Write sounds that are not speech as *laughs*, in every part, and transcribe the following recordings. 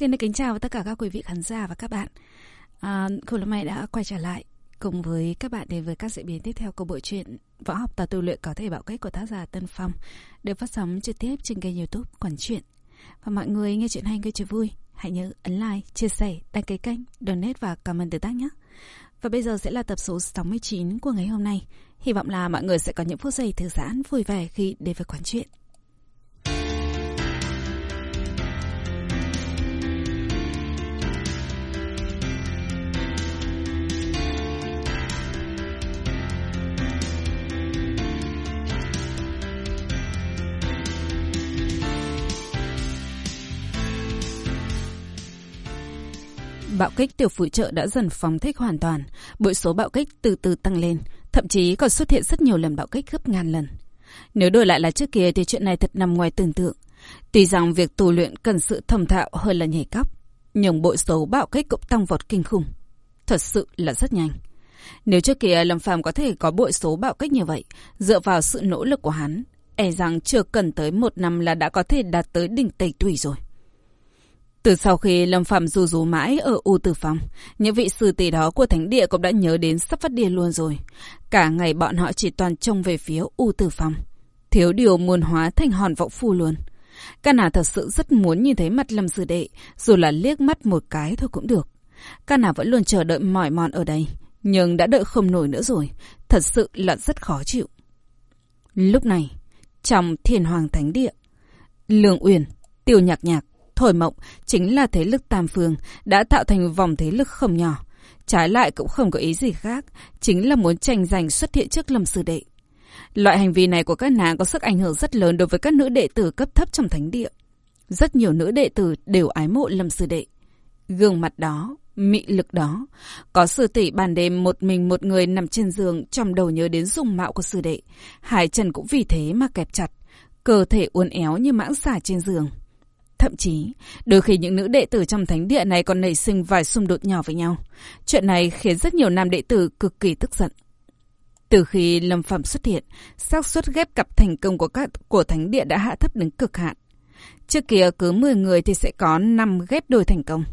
Xin được kính chào tất cả các quý vị khán giả và các bạn. À, Khổ Lâm Mai đã quay trở lại cùng với các bạn đến với các diễn biến tiếp theo của bộ truyện Võ học và tu luyện có thể bảo cách của tác giả Tân Phong được phát sóng trực tiếp trên kênh youtube Quản Truyện. Và mọi người nghe chuyện hay gây chuyện vui, hãy nhớ ấn like, chia sẻ, đăng ký kênh, donate và comment tương tác nhé. Và bây giờ sẽ là tập số 69 của ngày hôm nay. Hy vọng là mọi người sẽ có những phút giây thư giãn, vui vẻ khi đến với Quản Truyện. Bạo kích tiểu phụ trợ đã dần phóng thích hoàn toàn, bội số bạo kích từ từ tăng lên, thậm chí còn xuất hiện rất nhiều lần bạo kích gấp ngàn lần. Nếu đổi lại là trước kia thì chuyện này thật nằm ngoài tưởng tượng. Tuy rằng việc tu luyện cần sự thầm thạo hơn là nhảy cóc, nhưng bội số bạo kích cũng tăng vọt kinh khủng. Thật sự là rất nhanh. Nếu trước kia Lâm Phàm có thể có bội số bạo kích như vậy, dựa vào sự nỗ lực của hắn, e rằng chưa cần tới một năm là đã có thể đạt tới đỉnh tẩy tùy rồi. Từ sau khi Lâm Phạm rù rú mãi ở U Tử Phong, những vị sư tỷ đó của Thánh Địa cũng đã nhớ đến sắp phát điên luôn rồi. Cả ngày bọn họ chỉ toàn trông về phía U Tử Phong. Thiếu điều muốn hóa thành hòn vọng phu luôn. Ca nào thật sự rất muốn nhìn thấy mặt Lâm Sư Đệ, dù là liếc mắt một cái thôi cũng được. Ca nào vẫn luôn chờ đợi mỏi mòn ở đây, nhưng đã đợi không nổi nữa rồi. Thật sự là rất khó chịu. Lúc này, trong Thiên Hoàng Thánh Địa, Lương Uyển, Tiêu Nhạc Nhạc, Thổi mộng chính là thế lực tam phương đã tạo thành vòng thế lực không nhỏ. Trái lại cũng không có ý gì khác, chính là muốn tranh giành xuất hiện trước lâm sư đệ. Loại hành vi này của các nàng có sức ảnh hưởng rất lớn đối với các nữ đệ tử cấp thấp trong thánh địa. Rất nhiều nữ đệ tử đều ái mộ lâm sư đệ. Gương mặt đó, mị lực đó. Có sư tỷ ban đêm một mình một người nằm trên giường trong đầu nhớ đến dung mạo của sư đệ. hải trần cũng vì thế mà kẹp chặt. Cơ thể uốn éo như mãng xà trên giường. Thậm chí, đôi khi những nữ đệ tử trong thánh địa này còn nảy sinh vài xung đột nhỏ với nhau. Chuyện này khiến rất nhiều nam đệ tử cực kỳ tức giận. Từ khi Lâm Phạm xuất hiện, xác suất ghép cặp thành công của các của thánh địa đã hạ thấp đến cực hạn. Trước kia cứ 10 người thì sẽ có 5 ghép đôi thành công.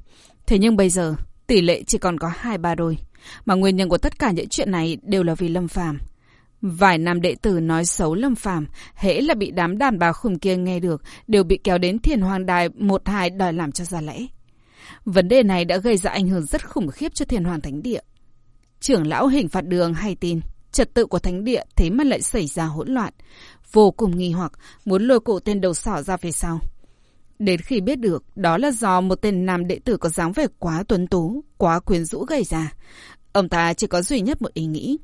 Thế nhưng bây giờ, tỷ lệ chỉ còn có 2-3 đôi. Mà nguyên nhân của tất cả những chuyện này đều là vì Lâm Phàm Vài nam đệ tử nói xấu Lâm Phàm, hễ là bị đám đàn bà khùng kia nghe được, đều bị kéo đến Thiền Hoàng Đài một hai đòi làm cho ra lẽ. Vấn đề này đã gây ra ảnh hưởng rất khủng khiếp cho Thiền Hoàng Thánh Địa. Trưởng lão hình phạt đường hay tin, trật tự của Thánh Địa thế mà lại xảy ra hỗn loạn, vô cùng nghi hoặc, muốn lôi cụ tên đầu sỏ ra phía sau. Đến khi biết được, đó là do một tên nam đệ tử có dáng vẻ quá tuấn tú, quá quyến rũ gây ra. Ông ta chỉ có duy nhất một ý nghĩ,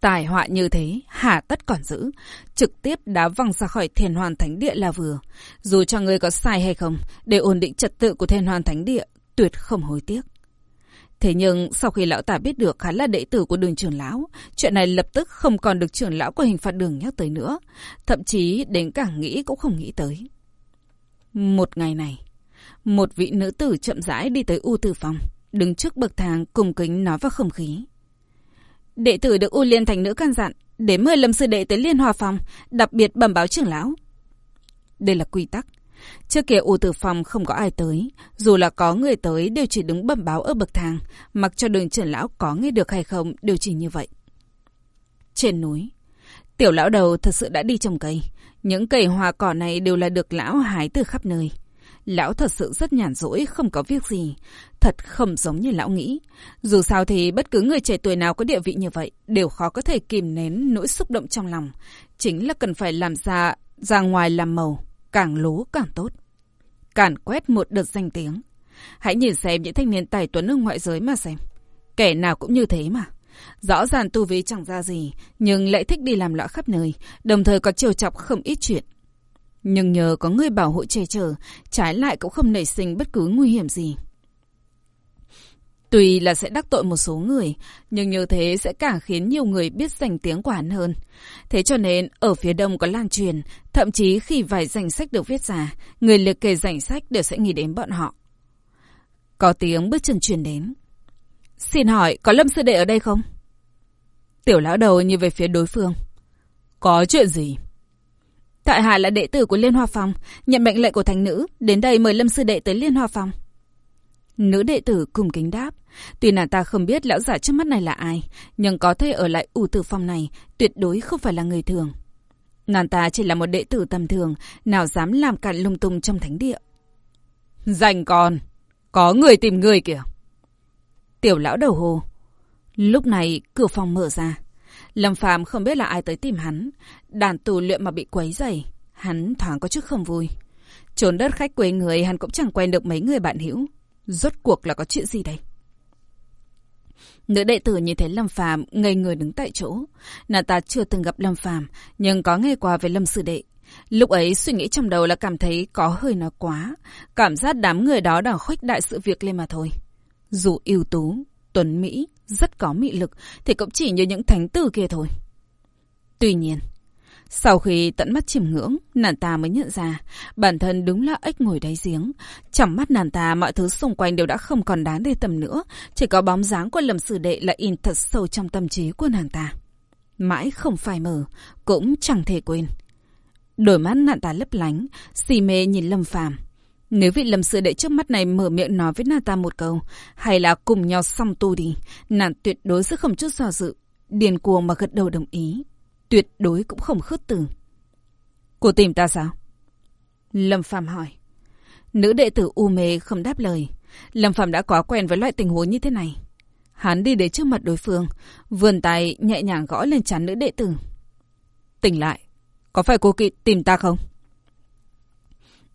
Tài họa như thế, hà tất còn giữ. Trực tiếp đá văng ra khỏi thiền hoàn thánh địa là vừa. Dù cho người có sai hay không, để ổn định trật tự của thiền hoàn thánh địa, tuyệt không hối tiếc. Thế nhưng sau khi lão tả biết được hắn là đệ tử của đường trưởng lão, chuyện này lập tức không còn được trưởng lão của hình phạt đường nhắc tới nữa. Thậm chí đến cả nghĩ cũng không nghĩ tới. Một ngày này, một vị nữ tử chậm rãi đi tới U Tử Phòng, đứng trước bậc thang cùng kính nói vào không khí. Đệ tử được U Liên Thành Nữ căn dặn để mời Lâm Sư Đệ tới Liên Hòa Phòng, đặc biệt bẩm báo trưởng lão. Đây là quy tắc. Trước kia U Tử Phòng không có ai tới, dù là có người tới đều chỉ đứng bẩm báo ở bậc thang, mặc cho đường trưởng lão có nghe được hay không đều chỉ như vậy. Trên núi, tiểu lão đầu thật sự đã đi trồng cây. Những cây hoa cỏ này đều là được lão hái từ khắp nơi. Lão thật sự rất nhàn rỗi, không có việc gì. Thật không giống như lão nghĩ. Dù sao thì bất cứ người trẻ tuổi nào có địa vị như vậy đều khó có thể kìm nén nỗi xúc động trong lòng. Chính là cần phải làm ra, ra ngoài làm màu. Càng lố càng tốt. Càn quét một đợt danh tiếng. Hãy nhìn xem những thanh niên tài tuấn ở ngoại giới mà xem. Kẻ nào cũng như thế mà. Rõ ràng tu vi chẳng ra gì, nhưng lại thích đi làm lõa khắp nơi, đồng thời có chiều chọc không ít chuyện. Nhưng nhờ có người bảo hộ che chở, trái lại cũng không nảy sinh bất cứ nguy hiểm gì. Tuy là sẽ đắc tội một số người, nhưng như thế sẽ càng khiến nhiều người biết danh tiếng của hắn hơn. Thế cho nên, ở phía đông có lan truyền, thậm chí khi vài danh sách được viết ra, người liệt kê danh sách đều sẽ nghĩ đến bọn họ. Có tiếng bước chân truyền đến. Xin hỏi, có Lâm Sư Đệ ở đây không? Tiểu lão đầu như về phía đối phương. Có chuyện gì? Tại hạ là đệ tử của Liên Hoa Phòng, nhận mệnh lệnh của thánh nữ, đến đây mời Lâm sư đệ tới Liên Hoa Phòng. Nữ đệ tử cùng kính đáp. Tuy nàng ta không biết lão giả trước mắt này là ai, nhưng có thể ở lại ủ tử phòng này tuyệt đối không phải là người thường. Nàng ta chỉ là một đệ tử tầm thường, nào dám làm cản lung tung trong thánh địa. Dành con, có người tìm người kìa. Tiểu lão đầu hồ. Lúc này cửa phòng mở ra. Lâm Phàm không biết là ai tới tìm hắn. Đàn tù luyện mà bị quấy rầy, hắn thoáng có chút không vui. Trốn đất khách quê người hắn cũng chẳng quen được mấy người bạn hữu. Rốt cuộc là có chuyện gì đây? Nữ đệ tử nhìn thấy Lâm Phàm ngây người đứng tại chỗ. Nàng ta chưa từng gặp Lâm Phàm, nhưng có nghe qua về Lâm sư đệ. Lúc ấy suy nghĩ trong đầu là cảm thấy có hơi nói quá, cảm giác đám người đó đang khuếch đại sự việc lên mà thôi. Dù ưu tú, tuấn mỹ, rất có mị lực thì cũng chỉ như những thánh tử kia thôi. Tuy nhiên, sau khi tận mắt chiêm ngưỡng, nàng ta mới nhận ra bản thân đúng là ếch ngồi đáy giếng. Trong mắt nàng ta mọi thứ xung quanh đều đã không còn đáng để tầm nữa. Chỉ có bóng dáng của lầm sử đệ là in thật sâu trong tâm trí của nàng ta. Mãi không phải mở, cũng chẳng thể quên. Đôi mắt nàng ta lấp lánh, xì mê nhìn lâm phàm. Nếu vị lầm sư đệ trước mắt này mở miệng nói với nàng ta một câu, hay là cùng nhau xong tu đi, nàng tuyệt đối sẽ không chút do dự, điền cuồng mà gật đầu đồng ý tuyệt đối cũng không khước từ. Cô tìm ta sao? Lâm Phàm hỏi. Nữ đệ tử u mê không đáp lời. Lâm Phàm đã quá quen với loại tình huống như thế này. Hắn đi đến trước mặt đối phương, vươn tay nhẹ nhàng gõ lên chán nữ đệ tử. Tỉnh lại, có phải cô kỵ tìm ta không?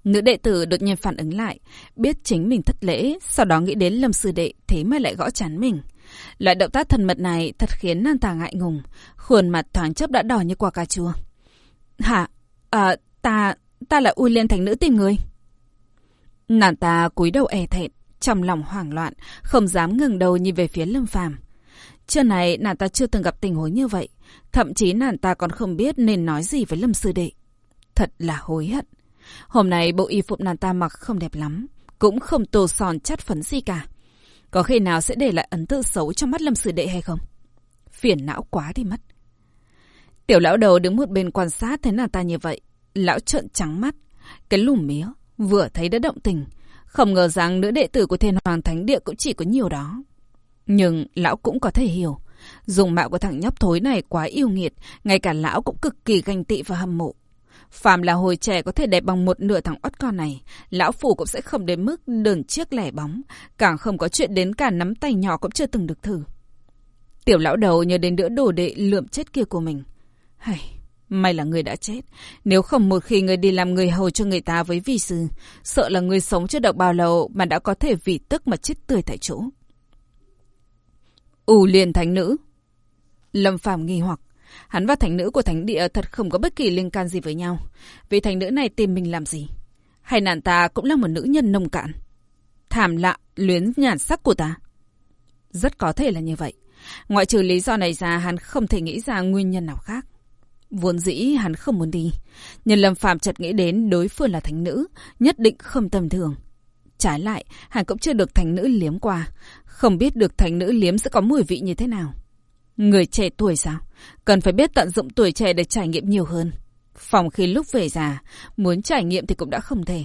Nữ đệ tử đột nhiên phản ứng lại, biết chính mình thất lễ, sau đó nghĩ đến Lâm Sư Đệ, thế mà lại gõ chán mình. Loại động tác thân mật này thật khiến nàng ta ngại ngùng, khuôn mặt thoáng chốc đã đỏ như quả cà chua. Hả? À, ta, ta là Uy Liên Thành Nữ tìm người. Nàng ta cúi đầu e thẹn, trong lòng hoảng loạn, không dám ngừng đầu nhìn về phía Lâm Phàm. Trước này nàng ta chưa từng gặp tình huống như vậy, thậm chí nàng ta còn không biết nên nói gì với Lâm Sư Đệ. Thật là hối hận. Hôm nay bộ y phục nàng ta mặc không đẹp lắm, cũng không tô son chắt phấn gì cả. Có khi nào sẽ để lại ấn tượng xấu trong mắt Lâm Sử Đệ hay không? Phiền não quá đi mất. Tiểu lão đầu đứng một bên quan sát thấy nàng ta như vậy. Lão trợn trắng mắt. Cái lùm mía, vừa thấy đã động tình. Không ngờ rằng nữ đệ tử của thiên hoàng thánh địa cũng chỉ có nhiều đó. Nhưng lão cũng có thể hiểu. Dùng mạo của thằng nhóc thối này quá yêu nghiệt. Ngay cả lão cũng cực kỳ ganh tị và hâm mộ. Phàm là hồi trẻ có thể đẹp bằng một nửa thằng ót con này, lão phủ cũng sẽ không đến mức đờn chiếc lẻ bóng, càng không có chuyện đến cả nắm tay nhỏ cũng chưa từng được thử. Tiểu lão đầu nhớ đến đứa đồ đệ lượm chết kia của mình. Hay, may là người đã chết. Nếu không một khi người đi làm người hầu cho người ta với vi sư, sợ là người sống chưa được bao lâu mà đã có thể vì tức mà chết tươi tại chỗ. ù liền thánh nữ. Lâm Phàm nghi hoặc. Hắn và thánh nữ của thánh địa thật không có bất kỳ liên can gì với nhau. Vì thánh nữ này tìm mình làm gì? Hay nàng ta cũng là một nữ nhân nông cạn? Thảm lạ, luyến nhàn sắc của ta. Rất có thể là như vậy. Ngoại trừ lý do này ra, hắn không thể nghĩ ra nguyên nhân nào khác. Vốn dĩ hắn không muốn đi. Nhưng Lâm Phạm chợt nghĩ đến đối phương là thánh nữ, nhất định không tầm thường. Trái lại, hắn cũng chưa được thánh nữ liếm qua. Không biết được thánh nữ liếm sẽ có mùi vị như thế nào. Người trẻ tuổi sao? Cần phải biết tận dụng tuổi trẻ để trải nghiệm nhiều hơn. Phòng khi lúc về già, muốn trải nghiệm thì cũng đã không thể.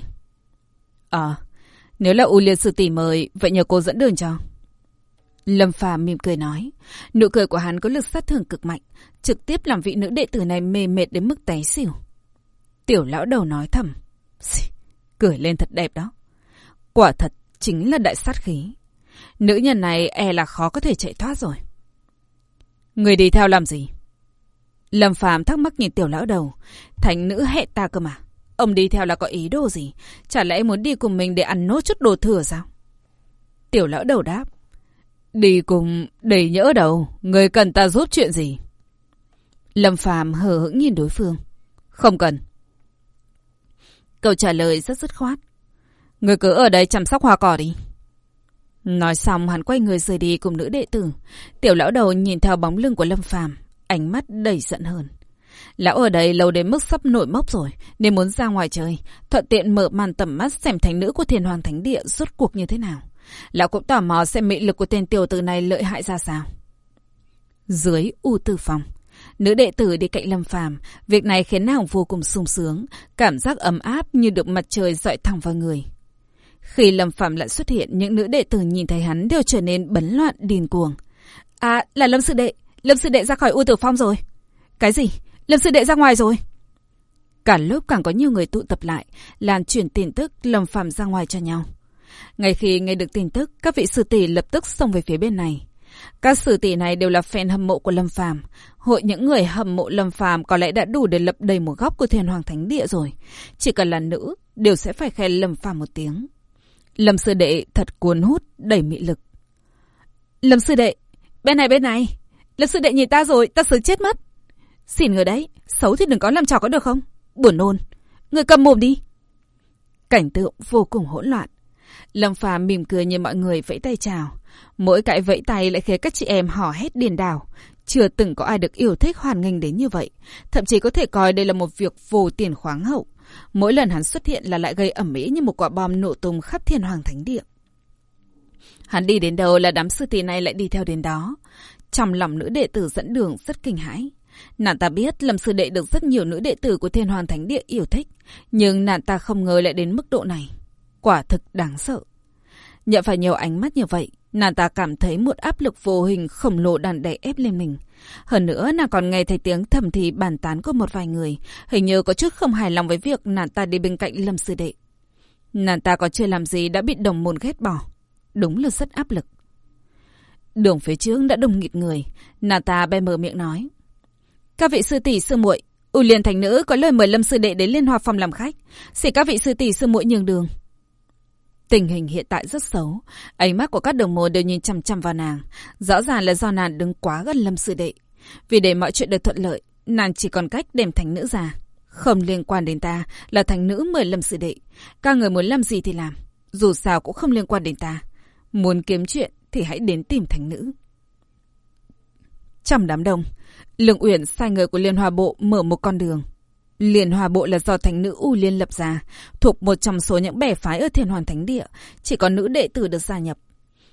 Ờ, nếu là U Liên Sư Tỷ mời, vậy nhờ cô dẫn đường cho. Lâm Phàm mỉm cười nói. Nụ cười của hắn có lực sát thương cực mạnh, trực tiếp làm vị nữ đệ tử này mê mệt đến mức té xỉu. Tiểu lão đầu nói thầm. Cười lên thật đẹp đó. Quả thật, chính là đại sát khí. Nữ nhân này e là khó có thể chạy thoát rồi. Người đi theo làm gì? Lâm Phàm thắc mắc nhìn tiểu lão đầu. Thánh nữ hẹn ta cơ mà. Ông đi theo là có ý đồ gì? Chả lẽ muốn đi cùng mình để ăn nốt chút đồ thừa sao? Tiểu lão đầu đáp. Đi cùng, để nhỡ đầu. Người cần ta giúp chuyện gì? Lâm Phàm hờ hững nhìn đối phương. Không cần. Câu trả lời rất dứt khoát. Người cứ ở đây chăm sóc hoa cỏ đi. Nói xong hắn quay người rời đi cùng nữ đệ tử. Tiểu lão đầu nhìn theo bóng lưng của Lâm Phàm, ánh mắt đầy giận hơn. Lão ở đây lâu đến mức sắp nổi mốc rồi, nên muốn ra ngoài chơi, thuận tiện mở màn tầm mắt xem thánh nữ của thiên hoàng thánh địa rốt cuộc như thế nào. Lão cũng tò mò xem mị lực của tên tiểu tử này lợi hại ra sao. Dưới u tư phòng, Nữ đệ tử đi cạnh Lâm Phàm, việc này khiến nàng vô cùng sung sướng, cảm giác ấm áp như được mặt trời dọi thẳng vào người. Khi Lâm phạm lại xuất hiện, những nữ đệ tử nhìn thấy hắn đều trở nên bấn loạn điên cuồng. À, là Lâm sư đệ, Lâm sư đệ ra khỏi U Tử Phong rồi. Cái gì? Lâm sư đệ ra ngoài rồi? Cả lớp càng có nhiều người tụ tập lại, làm chuyển tin tức Lâm phạm ra ngoài cho nhau. Ngay khi nghe được tin tức, các vị sư tỷ lập tức xông về phía bên này. Các sư tỷ này đều là fan hâm mộ của Lâm Phàm. Hội những người hâm mộ Lâm Phàm có lẽ đã đủ để lập đầy một góc của Thiên Hoàng Thánh Địa rồi. Chỉ cần là nữ, đều sẽ phải khen Lâm Phàm một tiếng. Lâm sư đệ thật cuốn hút, đầy mị lực. Lâm sư đệ, bên này bên này. Lâm sư đệ nhìn ta rồi, ta sướng chết mất. Xin người đấy, xấu thì đừng có làm trò có được không? Buồn nôn. Người cầm mồm đi. Cảnh tượng vô cùng hỗn loạn. Lâm Phàm mỉm cười nhìn mọi người vẫy tay chào. Mỗi cái vẫy tay lại khiến các chị em hò hét điên đảo. Chưa từng có ai được yêu thích hoàn nghênh đến như vậy. Thậm chí có thể coi đây là một việc vô tiền khoáng hậu. Mỗi lần hắn xuất hiện là lại gây ẩm mỹ như một quả bom nổ tung khắp thiên hoàng thánh địa. Hắn đi đến đâu là đám sư tỷ này lại đi theo đến đó. Trong lòng nữ đệ tử dẫn đường rất kinh hãi. Nàng ta biết Lâm Sư Đệ được rất nhiều nữ đệ tử của Thiên Hoàng Thánh Địa yêu thích, nhưng nàng ta không ngờ lại đến mức độ này. Quả thực đáng sợ. Nhận phải nhiều ánh mắt như vậy, nàng ta cảm thấy một áp lực vô hình khổng lồ đàn đẩy ép lên mình. Hơn nữa, nàng còn nghe thấy tiếng thầm thì bàn tán của một vài người, hình như có chút không hài lòng với việc nàng ta đi bên cạnh Lâm Sư Đệ. Nàng ta còn chưa làm gì đã bị đồng môn ghét bỏ. Đúng là rất áp lực. Đường phía trước đã đồng nghịt người, nàng ta bè mở miệng nói. Các vị sư tỷ sư muội, U Liên thành nữ có lời mời Lâm sư đệ đến Liên Hoa phòng làm khách, xin các vị sư tỷ sư muội nhường đường. Tình hình hiện tại rất xấu, ánh mắt của các đồng môn đều nhìn chăm chăm vào nàng, rõ ràng là do nàng đứng quá gần Lâm sư đệ. Vì để mọi chuyện được thuận lợi, nàng chỉ còn cách đềm thành nữ già, Không liên quan đến ta, là thành nữ mời Lâm sư đệ. Các người muốn làm gì thì làm, dù sao cũng không liên quan đến ta. Muốn kiếm chuyện thì hãy đến tìm thành nữ. Trong đám đông, Lương Uyển sai người của Liên Hòa Bộ mở một con đường. Liên Hòa Bộ là do thánh nữ U Liên lập ra, thuộc một trong số những bè phái ở Thiên Hoàn Thánh Địa, chỉ có nữ đệ tử được gia nhập.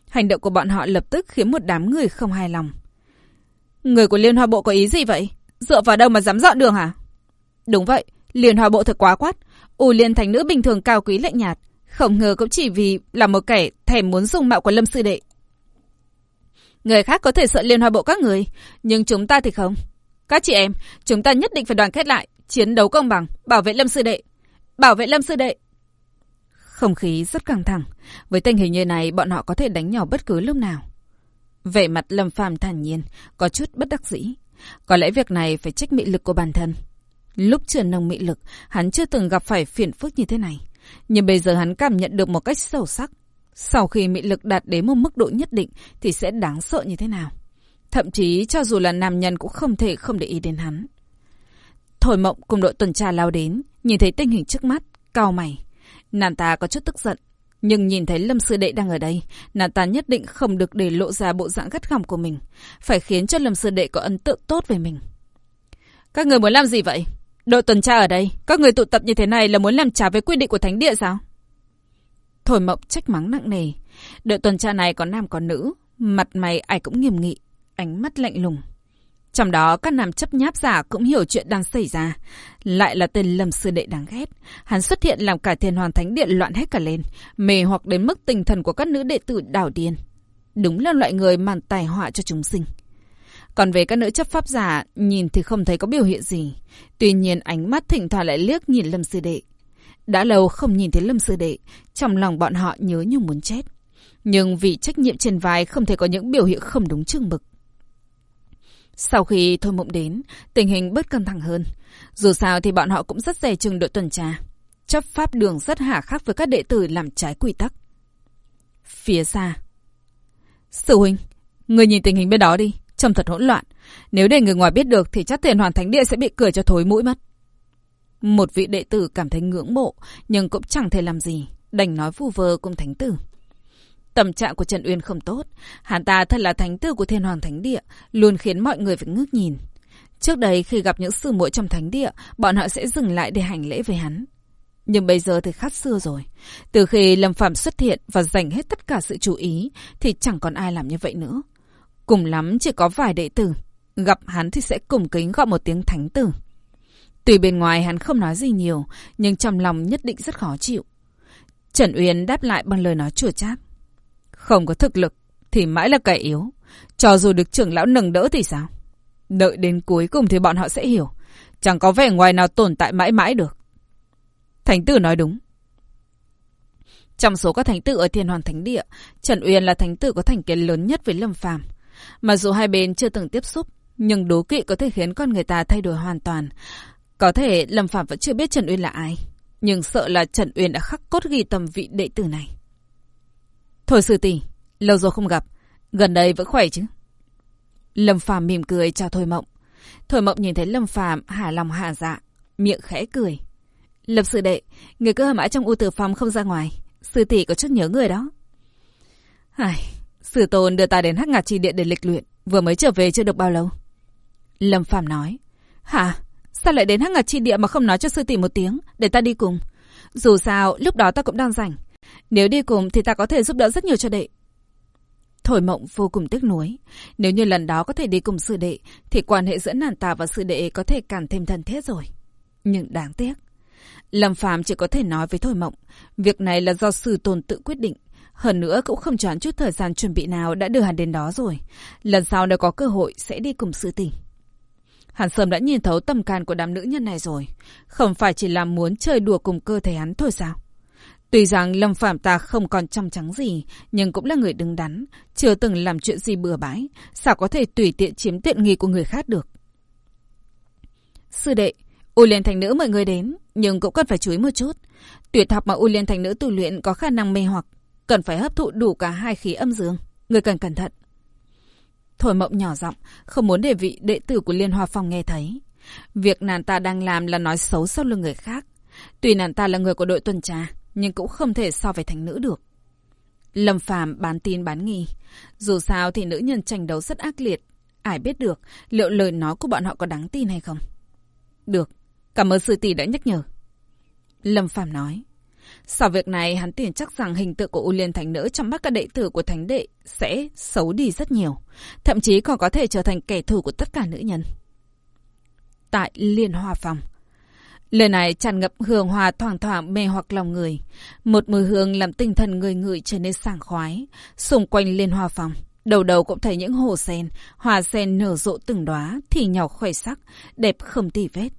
Hành động của bọn họ lập tức khiến một đám người không hài lòng. Người của Liên Hòa Bộ có ý gì vậy? Dựa vào đâu mà dám dọn đường hả? Đúng vậy, Liên Hòa Bộ thật quá quát. U Liên thánh nữ bình thường cao quý lạnh nhạt, không ngờ cũng chỉ vì là một kẻ thèm muốn dùng mạo của Lâm Sư Đệ. Người khác có thể sợ liên hòa bộ các người, nhưng chúng ta thì không. Các chị em, chúng ta nhất định phải đoàn kết lại, chiến đấu công bằng, bảo vệ lâm sư đệ. Bảo vệ lâm sư đệ. Không khí rất căng thẳng. Với tình hình như này, bọn họ có thể đánh nhau bất cứ lúc nào. Vẻ mặt Lâm Phàm thản nhiên, có chút bất đắc dĩ. Có lẽ việc này phải trách mị lực của bản thân. Lúc chưa nồng mị lực, hắn chưa từng gặp phải phiền phức như thế này. Nhưng bây giờ hắn cảm nhận được một cách sâu sắc. Sau khi mị lực đạt đến một mức độ nhất định thì sẽ đáng sợ như thế nào. Thậm chí cho dù là nam nhân cũng không thể không để ý đến hắn. Thổi mộng cùng đội tuần tra lao đến, nhìn thấy tình hình trước mắt, cao mày. Nàng ta có chút tức giận, nhưng nhìn thấy Lâm Sư Đệ đang ở đây, nàng ta nhất định không được để lộ ra bộ dạng gắt gỏng của mình, phải khiến cho Lâm Sư Đệ có ấn tượng tốt về mình. Các người muốn làm gì vậy? Đội tuần tra ở đây, các người tụ tập như thế này là muốn làm trả với quy định của Thánh Địa sao? Thổi mộng trách mắng nặng nề. Đội tuần tra này có nam có nữ. Mặt mày ai cũng nghiêm nghị. Ánh mắt lạnh lùng. Trong đó các nam chấp nháp giả cũng hiểu chuyện đang xảy ra. Lại là tên lầm sư đệ đáng ghét. Hắn xuất hiện làm cả thiên hoàn thánh điện loạn hết cả lên. Mê hoặc đến mức tinh thần của các nữ đệ tử đảo điên. Đúng là loại người màn tài họa cho chúng sinh. Còn về các nữ chấp pháp giả, nhìn thì không thấy có biểu hiện gì. Tuy nhiên ánh mắt thỉnh thoảng lại liếc nhìn lâm sư đệ. Đã lâu không nhìn thấy Lâm Sư Đệ, trong lòng bọn họ nhớ như muốn chết. Nhưng vì trách nhiệm trên vai không thể có những biểu hiện không đúng chương mực. Sau khi Thôi Mộng đến, tình hình bớt căng thẳng hơn. Dù sao thì bọn họ cũng rất dè chừng đội tuần tra. Chấp pháp đường rất hà khắc với các đệ tử làm trái quy tắc. Phía xa. Sư huynh, người nhìn tình hình bên đó đi, trông thật hỗn loạn. Nếu để người ngoài biết được thì chắc tiền hoàn thánh địa sẽ bị cười cho thối mũi mất. Một vị đệ tử cảm thấy ngưỡng mộ, nhưng cũng chẳng thể làm gì, đành nói vu vơ cùng thánh tử. Tâm trạng của Trần Uyên không tốt, hắn ta thật là thánh tử của thiên hoàng thánh địa, luôn khiến mọi người phải ngước nhìn. Trước đây khi gặp những sư muội trong thánh địa, bọn họ sẽ dừng lại để hành lễ với hắn. Nhưng bây giờ thì khác xưa rồi. Từ khi Lâm Phạm xuất hiện và dành hết tất cả sự chú ý, thì chẳng còn ai làm như vậy nữa. Cùng lắm chỉ có vài đệ tử. gặp hắn thì sẽ cùng kính gọi một tiếng thánh tử. Tuy bên ngoài hắn không nói gì nhiều, nhưng trong lòng nhất định rất khó chịu. Trần Uyên đáp lại bằng lời nói chua chát. Không có thực lực thì mãi là kẻ yếu. Cho dù được trưởng lão nâng đỡ thì sao? Đợi đến cuối cùng thì bọn họ sẽ hiểu. Chẳng có vẻ ngoài nào tồn tại mãi mãi được. Thánh tử nói đúng. Trong số các thánh tử ở Thiên Hoàng Thánh Địa, Trần Uyên là thánh tử có thành kiến lớn nhất với Lâm Phàm. Mà dù hai bên chưa từng tiếp xúc, nhưng đố kỵ có thể khiến con người ta thay đổi hoàn toàn. Có thể Lâm Phàm vẫn chưa biết Trần Uyên là ai, nhưng sợ là Trần Uyên đã khắc cốt ghi tầm vị đệ tử này. Thôi sư tỷ, lâu rồi không gặp, gần đây vẫn khỏe chứ? Lâm Phàm mỉm cười chào Thôi Mộng. Thôi Mộng nhìn thấy Lâm Phàm hả lòng hạ dạ, miệng khẽ cười. Lập sư đệ, người cứ hầm mãi trong u tử phòng không ra ngoài. Sư tỷ có chút nhớ người đó. Ai, sư tôn đưa ta đến hắc ngạc trì điện để lịch luyện, vừa mới trở về chưa được bao lâu. Lâm Phàm nói. Hả? Sao lại đến hắc ngạc chi địa mà không nói cho sư tỷ một tiếng, để ta đi cùng? Dù sao, lúc đó ta cũng đang rảnh. Nếu đi cùng thì ta có thể giúp đỡ rất nhiều cho đệ. Thổi mộng vô cùng tiếc nuối. Nếu như lần đó có thể đi cùng sư đệ, thì quan hệ giữa nàng ta và sư đệ có thể càng thêm thân thiết rồi. Nhưng đáng tiếc. Lâm Phàm chỉ có thể nói với Thôi Mộng, việc này là do sư tôn tự quyết định. Hơn nữa cũng không choán chút thời gian chuẩn bị nào đã đưa hắn đến đó rồi. Lần sau nếu có cơ hội sẽ đi cùng sư tỷ. Hắn Sâm đã nhìn thấu tâm can của đám nữ nhân này rồi. Không phải chỉ là muốn chơi đùa cùng cơ thể hắn thôi sao? Tuy rằng Lâm Phạm ta không còn trong trắng gì, nhưng cũng là người đứng đắn, chưa từng làm chuyện gì bừa bãi, sao có thể tùy tiện chiếm tiện nghi của người khác được. Sư đệ, U Liên Thành Nữ mời người đến, nhưng cũng cần phải chú ý một chút. Tuyệt học mà U Liên Thành Nữ tu luyện có khả năng mê hoặc, cần phải hấp thụ đủ cả hai khí âm dương. Người cần cẩn thận. Thổi mộng nhỏ giọng, không muốn để vị đệ tử của Liên Hoa Phong nghe thấy. Việc nàng ta đang làm là nói xấu sau lưng người khác. Tuy nàng ta là người của đội tuần tra, nhưng cũng không thể so với thánh nữ được. Lâm Phàm bán tin bán nghi. Dù sao thì nữ nhân tranh đấu rất ác liệt. Ai biết được liệu lời nói của bọn họ có đáng tin hay không? Được, cảm ơn sư tỷ đã nhắc nhở. Lâm Phàm nói. Sau việc này, hắn tin chắc rằng hình tượng của U Liên Thánh Nữ trong mắt các đệ tử của Thánh Đệ sẽ xấu đi rất nhiều. Thậm chí còn có thể trở thành kẻ thù của tất cả nữ nhân. Tại Liên Hoa Phòng Lời này tràn ngập hương hòa thoảng thoảng mê hoặc lòng người. Một mùi hương làm tinh thần người người trở nên sảng khoái. Xung quanh Liên Hoa Phòng, đầu đầu cũng thấy những hồ sen, hoa sen nở rộ từng đóa, thì nhỏ khỏe sắc, đẹp không tì vết.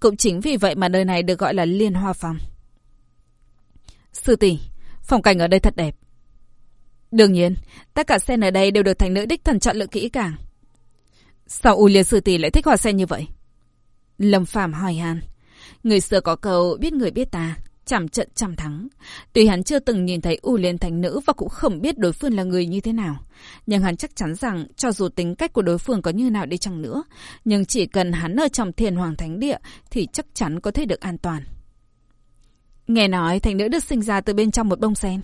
Cũng chính vì vậy mà nơi này được gọi là Liên Hoa Phòng. Sư tỷ, phong cảnh ở đây thật đẹp. Đương nhiên, tất cả sen ở đây đều được thành nữ đích thần chọn lựa kỹ càng. Sao U Liên sư tỷ lại thích hoa sen như vậy? Lâm Phàm hỏi han. Người xưa có câu biết người biết ta, chằm trận chằm thắng. Tuy hắn chưa từng nhìn thấy U Liên thành nữ và cũng không biết đối phương là người như thế nào. Nhưng hắn chắc chắn rằng cho dù tính cách của đối phương có như nào đi chăng nữa, nhưng chỉ cần hắn ở trong thiền hoàng thánh địa thì chắc chắn có thể được an toàn. Nghe nói thành nữ được sinh ra từ bên trong một bông sen.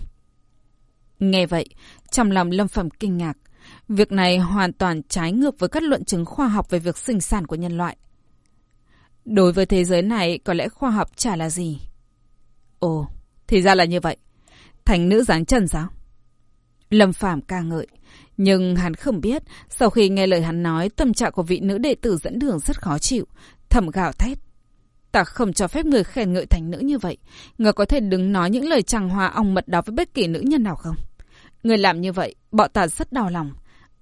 Nghe vậy, trong lòng Lâm Phẩm kinh ngạc. Việc này hoàn toàn trái ngược với các luận chứng khoa học về việc sinh sản của nhân loại. Đối với thế giới này, có lẽ khoa học chả là gì. Ồ, thì ra là như vậy. Thành nữ dáng trần sao? Lâm Phàm ca ngợi. Nhưng hắn không biết, sau khi nghe lời hắn nói, tâm trạng của vị nữ đệ tử dẫn đường rất khó chịu. Thầm gào thét. Ta không cho phép người khen ngợi thành nữ như vậy. Người có thể đứng nói những lời trăng hoa ong mật đó với bất kỳ nữ nhân nào không? Người làm như vậy, bọn ta rất đau lòng.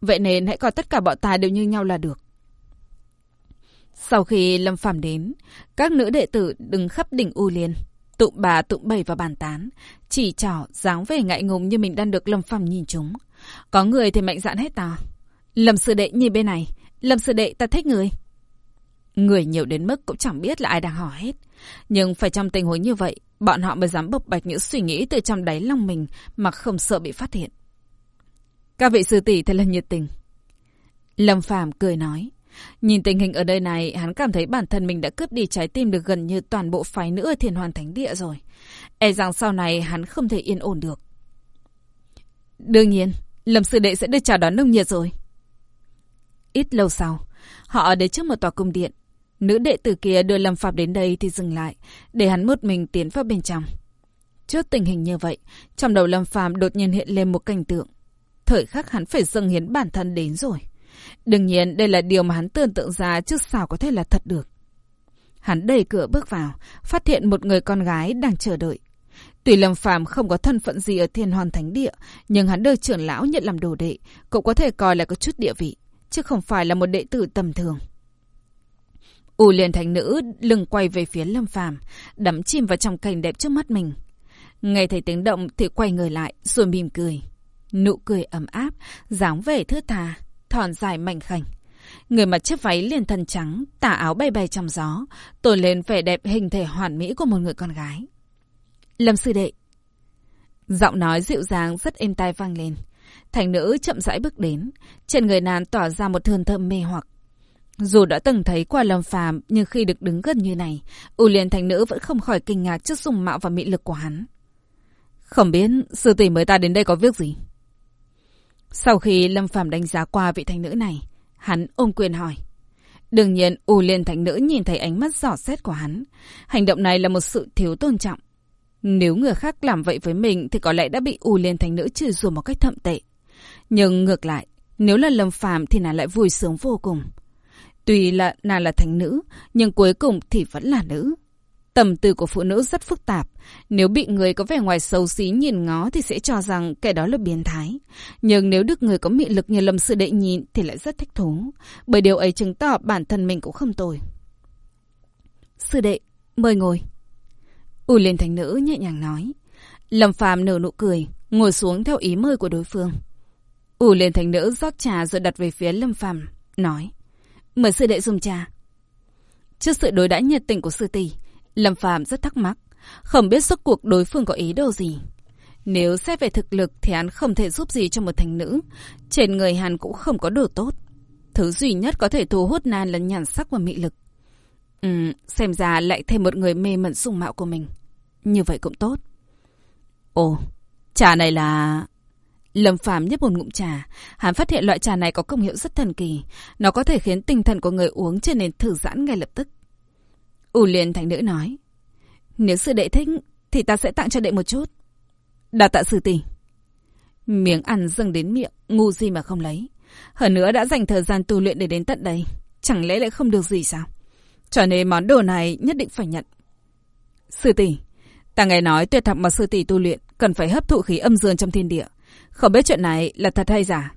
Vậy nên hãy coi tất cả bọn ta đều như nhau là được. Sau khi Lâm Phàm đến, các nữ đệ tử đứng khắp đỉnh U Liên, tụng bà tụng bày và bàn tán, chỉ trỏ dáng vẻ ngại ngùng như mình đang được Lâm Phàm nhìn chúng. Có người thì mạnh dạn hết to. Lâm sư đệ nhìn bên này, Lâm sư đệ ta thích người. Người nhiều đến mức cũng chẳng biết là ai đang hỏi hết. Nhưng phải trong tình huống như vậy, bọn họ mới dám bộc bạch những suy nghĩ từ trong đáy lòng mình mà không sợ bị phát hiện. Các vị sư tỷ thật là nhiệt tình. Lâm Phàm cười nói. Nhìn tình hình ở đây này, hắn cảm thấy bản thân mình đã cướp đi trái tim được gần như toàn bộ phái nữ ở thiền hoàn thánh địa rồi. E rằng sau này hắn không thể yên ổn được. Đương nhiên, Lâm sư đệ sẽ được chào đón nồng nhiệt rồi. Ít lâu sau, họ đến trước một tòa cung điện. Nữ đệ tử kia đưa Lâm Phạm đến đây thì dừng lại, để hắn một mình tiến vào bên trong. Trước tình hình như vậy, trong đầu Lâm Phạm đột nhiên hiện lên một cảnh tượng. Thời khắc hắn phải dâng hiến bản thân đến rồi. Đương nhiên đây là điều mà hắn tưởng tượng ra chứ sao có thể là thật được. Hắn đẩy cửa bước vào, phát hiện một người con gái đang chờ đợi. Tuy Lâm Phàm không có thân phận gì ở Thiên Hoàn Thánh Địa, nhưng hắn được trưởng lão nhận làm đồ đệ, cũng có thể coi là có chút địa vị, chứ không phải là một đệ tử tầm thường. U liền thành nữ lưng quay về phía Lâm Phàm, đắm chìm vào trong cảnh đẹp trước mắt mình. Nghe thấy tiếng động thì quay người lại rồi mỉm cười. Nụ cười ấm áp, dáng vẻ thưa thà thon dài mảnh khảnh. Người mặc chiếc váy liền thân trắng, tả áo bay bay trong gió, tôn lên vẻ đẹp hình thể hoàn mỹ của một người con gái. Lâm sư đệ. Giọng nói dịu dàng rất êm tai vang lên. Thành nữ chậm rãi bước đến, trên người nàng tỏa ra một thương thơm mê hoặc. Dù đã từng thấy qua Lâm Phàm, nhưng khi được đứng gần như này, U liền thành nữ vẫn không khỏi kinh ngạc trước dung mạo và mị lực của hắn. Không biết sư tỷ mới ta đến đây có việc gì? Sau khi Lâm Phàm đánh giá qua vị thánh nữ này, hắn ôm quyền hỏi. Đương nhiên, U Liên thánh nữ nhìn thấy ánh mắt giỏ xét của hắn. Hành động này là một sự thiếu tôn trọng. Nếu người khác làm vậy với mình thì có lẽ đã bị U Liên thánh nữ chửi rủa một cách thậm tệ. Nhưng ngược lại, nếu là Lâm Phàm thì nàng lại vui sướng vô cùng. Tuy là nàng là thánh nữ, nhưng cuối cùng thì vẫn là nữ. Tầm từ của phụ nữ rất phức tạp. Nếu bị người có vẻ ngoài xấu xí nhìn ngó thì sẽ cho rằng kẻ đó là biến thái. Nhưng nếu được người có mị lực như lâm sư đệ nhìn thì lại rất thích thú. Bởi điều ấy chứng tỏ bản thân mình cũng không tồi. Sư đệ, mời ngồi. U liên thành nữ nhẹ nhàng nói. Lâm phàm nở nụ cười, ngồi xuống theo ý mời của đối phương. U liên thành nữ rót trà rồi đặt về phía Lâm phàm, nói. Mời sư đệ dùng trà. Trước sự đối đãi nhiệt tình của sư tỷ, Lâm Phạm rất thắc mắc, không biết suốt cuộc đối phương có ý đồ gì. Nếu xét về thực lực thì hắn không thể giúp gì cho một thành nữ. Trên người hắn cũng không có đồ tốt. Thứ duy nhất có thể thu hút nan là nhàn sắc và mị lực. Ừ, xem ra lại thêm một người mê mẩn dung mạo của mình. Như vậy cũng tốt. Ồ, trà này là... Lâm Phàm nhấp một ngụm trà, hắn phát hiện loại trà này có công hiệu rất thần kỳ, nó có thể khiến tinh thần của người uống trở nên thư giãn ngay lập tức. U liền thành nữ nói, nếu sư đệ thích thì ta sẽ tặng cho đệ một chút. Đà tạ sư tỷ. Miếng ăn dâng đến miệng, ngu gì mà không lấy. Hơn nữa đã dành thời gian tu luyện để đến tận đây, chẳng lẽ lại không được gì sao? Cho nên món đồ này nhất định phải nhận. Sư tỷ, ta nghe nói tuyệt học mà sư tỷ tu luyện cần phải hấp thụ khí âm dương trong thiên địa. Không biết chuyện này là thật hay giả?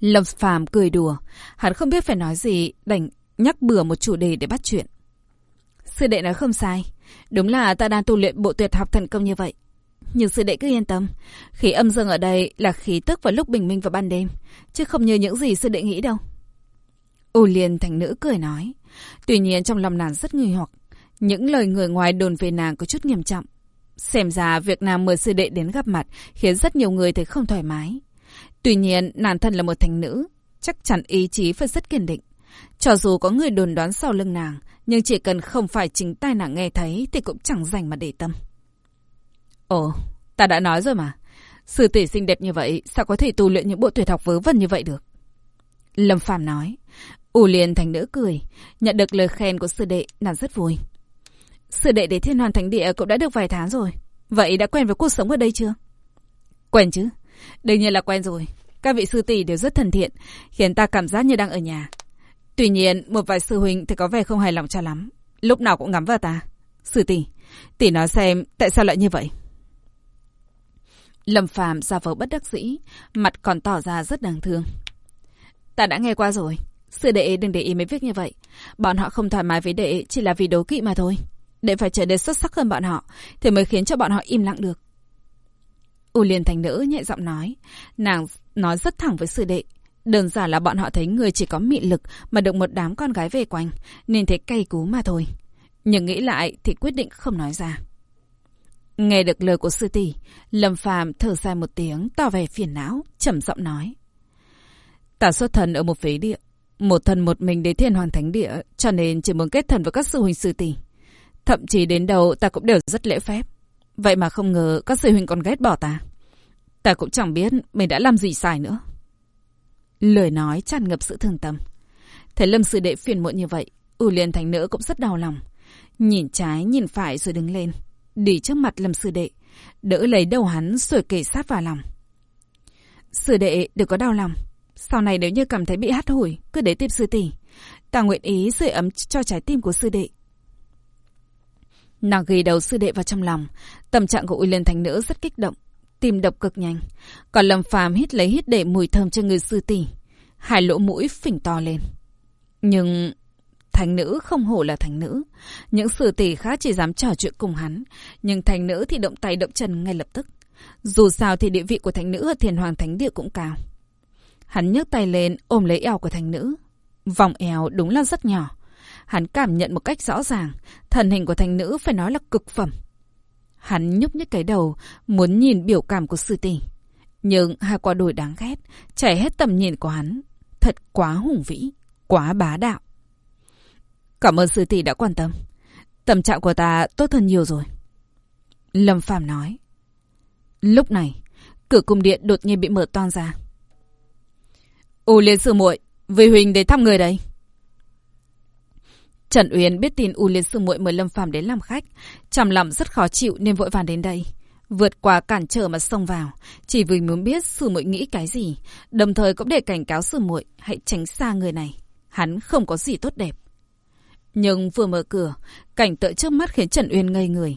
Lâm Phàm cười đùa, hắn không biết phải nói gì, đành nhắc bừa một chủ đề để bắt chuyện. Sư đệ nói không sai, đúng là ta đang tu luyện bộ tuyệt học thành công như vậy. Nhưng sư đệ cứ yên tâm, khí âm dương ở đây là khí tức vào lúc bình minh và ban đêm, chứ không như những gì sư đệ nghĩ đâu. U liền thành nữ cười nói, tuy nhiên trong lòng nàng rất nghi hoặc, những lời người ngoài đồn về nàng có chút nghiêm trọng. Xem ra việc nàng mời sư đệ đến gặp mặt khiến rất nhiều người thấy không thoải mái. Tuy nhiên, nàng thân là một thành nữ, chắc chắn ý chí phải rất kiên định. Cho dù có người đồn đoán sau lưng nàng, nhưng chỉ cần không phải chính tai nàng nghe thấy thì cũng chẳng dành mà để tâm. Ồ, ta đã nói rồi mà. Sư tỷ xinh đẹp như vậy, sao có thể tu luyện những bộ tuyệt học vớ vẩn như vậy được? Lâm Phàm nói. U liền thành nữ cười, nhận được lời khen của sư đệ, nàng rất vui. Sư đệ để thiên hoàn thánh địa cũng đã được vài tháng rồi. Vậy đã quen với cuộc sống ở đây chưa? Quen chứ. Đương nhiên là quen rồi. Các vị sư tỷ đều rất thân thiện, khiến ta cảm giác như đang ở nhà. Tuy nhiên, một vài sư huynh thì có vẻ không hài lòng cho lắm. Lúc nào cũng ngắm vào ta. Sư tỷ, tỷ nói xem tại sao lại như vậy? Lâm Phàm ra vờ bất đắc dĩ, mặt còn tỏ ra rất đáng thương. Ta đã nghe qua rồi. Sư đệ đừng để ý mấy việc như vậy. Bọn họ không thoải mái với đệ chỉ là vì đố kỵ mà thôi. Đệ phải trở nên xuất sắc hơn bọn họ, thì mới khiến cho bọn họ im lặng được. U liên thành nữ nhẹ giọng nói. Nàng nói rất thẳng với sư đệ. Đơn giản là bọn họ thấy người chỉ có mị lực mà được một đám con gái về quanh, nên thấy cay cú mà thôi. Nhưng nghĩ lại thì quyết định không nói ra. Nghe được lời của sư tỷ, Lâm Phàm thở dài một tiếng, tỏ vẻ phiền não, trầm giọng nói: "Ta xuất thần ở một phế địa, một thần một mình đến Thiên Hoàng Thánh địa, cho nên chỉ muốn kết thần với các sư huynh sư tỷ. Thậm chí đến đầu ta cũng đều rất lễ phép. Vậy mà không ngờ các sư huynh còn ghét bỏ ta. Ta cũng chẳng biết mình đã làm gì sai nữa. Lời nói tràn ngập sự thương tâm. Thấy lâm sư đệ phiền muộn như vậy, ưu Liên Thành Nữ cũng rất đau lòng. Nhìn trái nhìn phải rồi đứng lên. Đi trước mặt lâm sư đệ. Đỡ lấy đầu hắn rồi kề sát vào lòng. Sư đệ đừng có đau lòng. Sau này nếu như cảm thấy bị hắt hủi, cứ để tìm sư tỷ. Ta nguyện ý sưởi ấm cho trái tim của sư đệ. Nàng ghi đầu sư đệ vào trong lòng. Tâm trạng của Uy Liên Thành Nữ rất kích động. Tim đập cực nhanh. Còn Lâm Phàm hít lấy hít để mùi thơm cho người sư tỷ. Hai lỗ mũi phỉnh to lên. Nhưng... Thành nữ không hổ là thành nữ. Những sư tỷ khác chỉ dám trò chuyện cùng hắn. Nhưng thành nữ thì động tay động chân ngay lập tức. Dù sao thì địa vị của thành nữ ở thiền hoàng thánh địa cũng cao. Hắn nhấc tay lên ôm lấy eo của thành nữ. Vòng eo đúng là rất nhỏ. Hắn cảm nhận một cách rõ ràng, thần hình của thành nữ phải nói là cực phẩm. Hắn nhúc nhích cái đầu, muốn nhìn biểu cảm của sư tỷ. Nhưng hai quả đồi đáng ghét, chảy hết tầm nhìn của hắn. Thật quá hùng vĩ, quá bá đạo. Cảm ơn sư tỷ đã quan tâm. Tâm trạng của ta tốt hơn nhiều rồi. Lâm Phàm nói. Lúc này, cửa cung điện đột nhiên bị mở toang ra. ô Liên sư muội, vì Huỳnh đến thăm người đấy Trần Uyên biết tin U Liên sư muội mời Lâm Phàm đến làm khách, trầm lòng rất khó chịu nên vội vàng đến đây. Vượt qua cản trở mà xông vào, chỉ vì muốn biết sư muội nghĩ cái gì, đồng thời cũng để cảnh cáo sư muội hãy tránh xa người này. Hắn không có gì tốt đẹp. Nhưng vừa mở cửa, cảnh tượng trước mắt khiến Trần Uyên ngây người.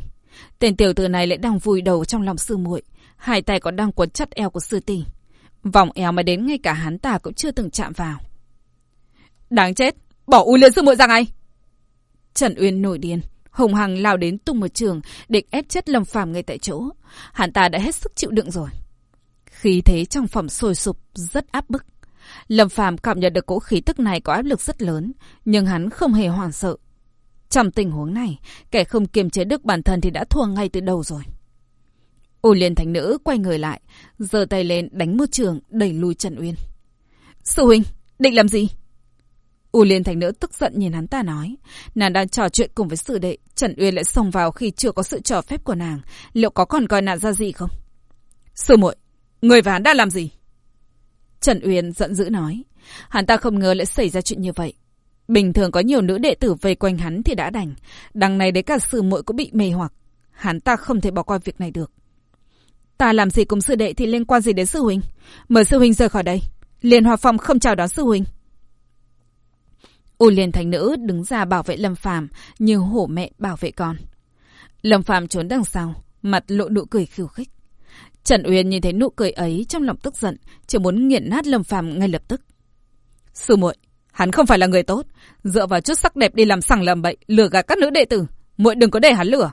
Tên tiểu tử này lại đang vùi đầu trong lòng sư muội, hai tay còn đang quấn chặt eo của sư tỷ. Vòng eo mà đến ngay cả hắn ta cũng chưa từng chạm vào. Đáng chết, bỏ U Liên sư muội ra ngay. Trần Uyên nổi điên, hùng hằng lao đến tung một trường, định ép chết Lâm Phàm ngay tại chỗ. Hắn ta đã hết sức chịu đựng rồi. Khí thế trong phòng sôi sục, rất áp bức. Lâm Phàm cảm nhận được cỗ khí tức này có áp lực rất lớn, nhưng hắn không hề hoảng sợ. Trong tình huống này, kẻ không kiềm chế được bản thân thì đã thua ngay từ đầu rồi. Ô Liên Thành Nữ quay người lại, giơ tay lên đánh một trường đẩy lùi Trần Uyên. Sư huynh, định làm gì? U Liên Thành Nữ tức giận nhìn hắn ta nói. Nàng đang trò chuyện cùng với sư đệ, Trần Uyên lại xông vào khi chưa có sự cho phép của nàng. Liệu có còn coi nàng ra gì không? Sư muội, người và hắn đã làm gì? Trần Uyên giận dữ nói. Hắn ta không ngờ lại xảy ra chuyện như vậy. Bình thường có nhiều nữ đệ tử vây quanh hắn thì đã đành. Đằng này đấy cả sư muội cũng bị mê hoặc. Hắn ta không thể bỏ qua việc này được. Ta làm gì cùng sư đệ thì liên quan gì đến sư huynh? Mời sư huynh rời khỏi đây. Liên Hòa Phong không chào đón sư huynh. U Liên Thành Nữ đứng ra bảo vệ Lâm Phàm như hổ mẹ bảo vệ con. Lâm Phàm trốn đằng sau, mặt lộ nụ cười khiêu khích. Trần Uyên nhìn thấy nụ cười ấy trong lòng tức giận, chỉ muốn nghiền nát Lâm Phàm ngay lập tức. Sư muội, hắn không phải là người tốt, dựa vào chút sắc đẹp đi làm sằng làm bậy, lừa gạt các nữ đệ tử, muội đừng có để hắn lừa.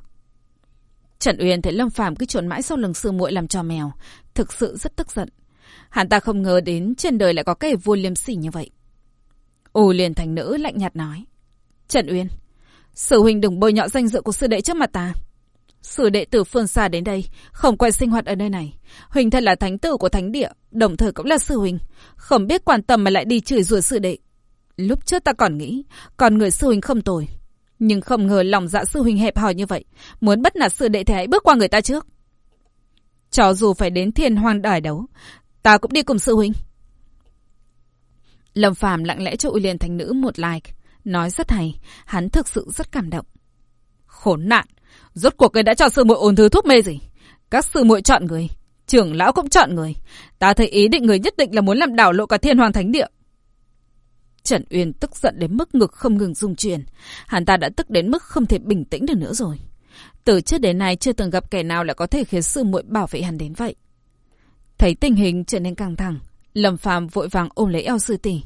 Trần Uyên thấy Lâm Phàm cứ trốn mãi sau lưng sư muội làm trò mèo, thực sự rất tức giận. Hắn ta không ngờ đến trên đời lại có kẻ vua liêm sỉ như vậy. U liền thành nữ lạnh nhạt nói. Trần Uyên, sư huynh đừng bôi nhọ danh dự của sư đệ trước mặt ta. Sư đệ từ phương xa đến đây, không quen sinh hoạt ở nơi này. Huynh thật là thánh tử của thánh địa, đồng thời cũng là sư huynh. Không biết quan tâm mà lại đi chửi rủa sư đệ. Lúc trước ta còn nghĩ, còn người sư huynh không tồi. Nhưng không ngờ lòng dạ sư huynh hẹp hòi như vậy. Muốn bắt nạt sư đệ thì hãy bước qua người ta trước. Cho dù phải đến thiên hoang đài đấu, ta cũng đi cùng sư huynh. Lâm Phàm lặng lẽ cho Uy Liên Thành Nữ một like. Nói rất hay, hắn thực sự rất cảm động. Khốn nạn! Rốt cuộc người đã cho sư muội ổn thứ thuốc mê gì? Các sư muội chọn người, trưởng lão cũng chọn người. Ta thấy ý định người nhất định là muốn làm đảo lộ cả thiên hoàng thánh địa. Trần Uyên tức giận đến mức ngực không ngừng rung chuyển. Hắn ta đã tức đến mức không thể bình tĩnh được nữa rồi. Từ trước đến nay chưa từng gặp kẻ nào lại có thể khiến sư muội bảo vệ hắn đến vậy. Thấy tình hình trở nên căng thẳng, Lâm Phàm vội vàng ôm lấy eo sư tỷ.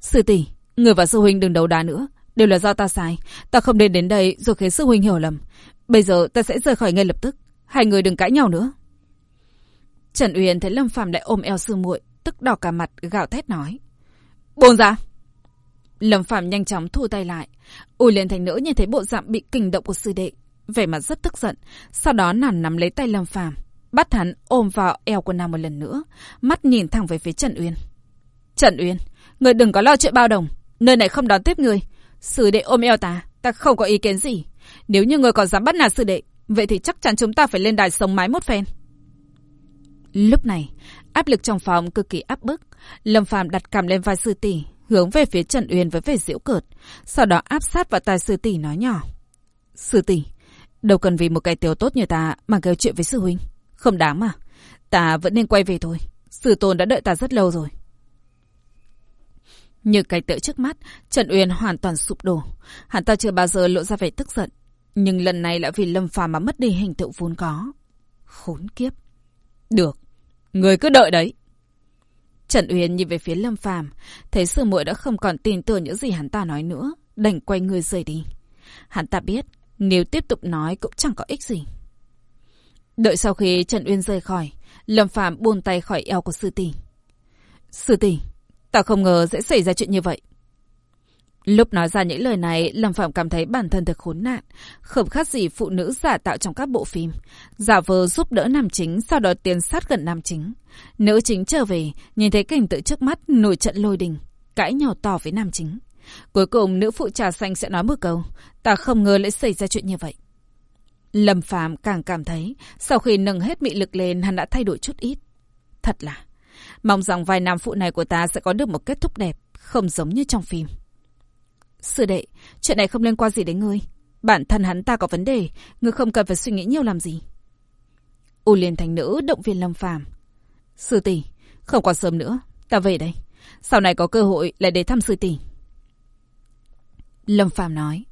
Sư tỷ, người và sư huynh đừng đấu đá nữa, đều là do ta sai, ta không nên đến đây rồi khiến sư huynh hiểu lầm. Bây giờ ta sẽ rời khỏi ngay lập tức, hai người đừng cãi nhau nữa. Trần Uyên thấy Lâm Phàm lại ôm eo sư muội, tức đỏ cả mặt gào thét nói: "Buông ra!" Lâm Phàm nhanh chóng thu tay lại. Ui liền thành nữ nhìn thấy bộ dạng bị kinh động của sư đệ, vẻ mặt rất tức giận, sau đó nản nắm lấy tay Lâm Phàm, bắt hắn ôm vào eo của nàng một lần nữa, mắt nhìn thẳng về phía Trần Uyên. "Trần Uyên, người đừng có lo chuyện bao đồng, nơi này không đón tiếp người. Sư đệ ôm eo ta, ta không có ý kiến gì. Nếu như người còn dám bắt nạt sư đệ, vậy thì chắc chắn chúng ta phải lên đài sống mái một phen." Lúc này, áp lực trong phòng cực kỳ áp bức, Lâm Phàm đặt cằm lên vai sư tỷ, hướng về phía Trần Uyên với vẻ diễu cợt, sau đó áp sát vào tai sư tỷ nói nhỏ. Sư tỷ, đâu cần vì một cái tiểu tốt như ta mà gây chuyện với sư huynh. Không đáng mà. Ta vẫn nên quay về thôi. Sư tôn đã đợi ta rất lâu rồi. Như cái tựa trước mắt, Trần Uyên hoàn toàn sụp đổ. Hắn ta chưa bao giờ lộ ra vẻ tức giận. Nhưng lần này lại vì Lâm Phàm mà mất đi hình tượng vốn có. Khốn kiếp. Được. Người cứ đợi đấy. Trần Uyên nhìn về phía Lâm Phàm, thấy sư muội đã không còn tin tưởng những gì hắn ta nói nữa, đành quay người rời đi. Hắn ta biết, nếu tiếp tục nói cũng chẳng có ích gì. Đợi sau khi Trần Uyên rời khỏi, Lâm Phàm buông tay khỏi eo của sư tỷ. Sư tỷ, ta không ngờ sẽ xảy ra chuyện như vậy. Lúc nói ra những lời này, Lâm Phạm cảm thấy bản thân thật khốn nạn, không khác gì phụ nữ giả tạo trong các bộ phim. Giả vờ giúp đỡ nam chính, sau đó tiến sát gần nam chính. Nữ chính trở về, nhìn thấy cảnh tượng trước mắt, nổi trận lôi đình, cãi nhau to với nam chính. Cuối cùng, nữ phụ trà xanh sẽ nói một câu, ta không ngờ lại xảy ra chuyện như vậy. Lâm Phạm càng cảm thấy, sau khi nâng hết mị lực lên, hắn đã thay đổi chút ít. Thật là, mong rằng vài nam phụ này của ta sẽ có được một kết thúc đẹp, không giống như trong phim. Sư đệ, chuyện này không liên quan gì đến ngươi. Bản thân hắn ta có vấn đề, ngươi không cần phải suy nghĩ nhiều làm gì. U liền thành nữ động viên Lâm Phàm. Sư tỷ, không còn sớm nữa, ta về đây. Sau này có cơ hội lại để thăm sư tỷ. Lâm Phàm nói.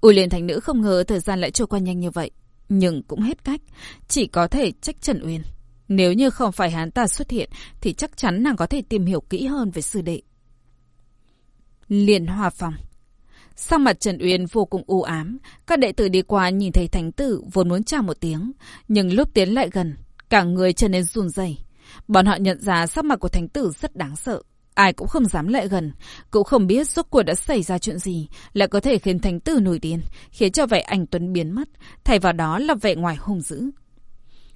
U liền thành nữ không ngờ thời gian lại trôi qua nhanh như vậy, nhưng cũng hết cách, chỉ có thể trách Trần Uyên. Nếu như không phải hắn ta xuất hiện thì chắc chắn nàng có thể tìm hiểu kỹ hơn về sư đệ. Liên hòa phòng. Sang mặt Trần Uyên vô cùng u ám, các đệ tử đi qua nhìn thấy thánh tử vốn muốn chào một tiếng, nhưng lúc tiến lại gần, cả người trở nên run rẩy. Bọn họ nhận ra sắc mặt của thánh tử rất đáng sợ, ai cũng không dám lại gần, cũng không biết rốt cuộc đã xảy ra chuyện gì, lại có thể khiến thánh tử nổi điên, khiến cho vẻ ảnh tuấn biến mất, thay vào đó là vẻ ngoài hung dữ.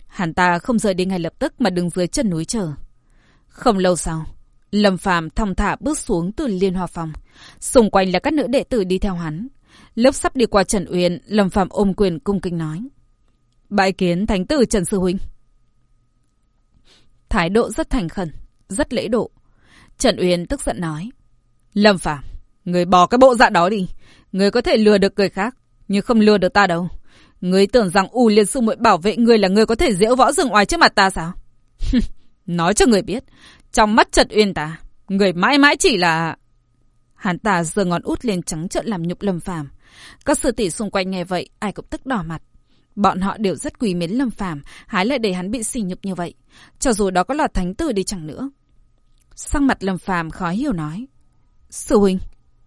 Hắn ta không rời đi ngay lập tức mà đứng dưới chân núi chờ. Không lâu sau, Lâm Phàm thong thả bước xuống từ liên hoa phòng. Xung quanh là các nữ đệ tử đi theo hắn. Lớp sắp đi qua Trần Uyên, Lâm Phàm ôm quyền cung kính nói. Bại kiến thánh tử Trần Sư Huynh. Thái độ rất thành khẩn, rất lễ độ. Trần Uyên tức giận nói. Lâm Phạm, người bỏ cái bộ dạng đó đi. Người có thể lừa được người khác, nhưng không lừa được ta đâu. Người tưởng rằng U Liên Sư muội bảo vệ người là người có thể diễu võ rừng ngoài trước mặt ta sao? *laughs* Nói cho người biết, trong mắt Trần Uyên ta, người mãi mãi chỉ là... Hắn ta giơ ngón út lên trắng trợn làm nhục Lâm Phàm. Các sư tỷ xung quanh nghe vậy, ai cũng tức đỏ mặt. Bọn họ đều rất quý mến Lâm Phàm, hái lại để hắn bị sỉ nhục như vậy, cho dù đó có là thánh tử đi chẳng nữa. Sang mặt Lâm Phàm khó hiểu nói: "Sư huynh,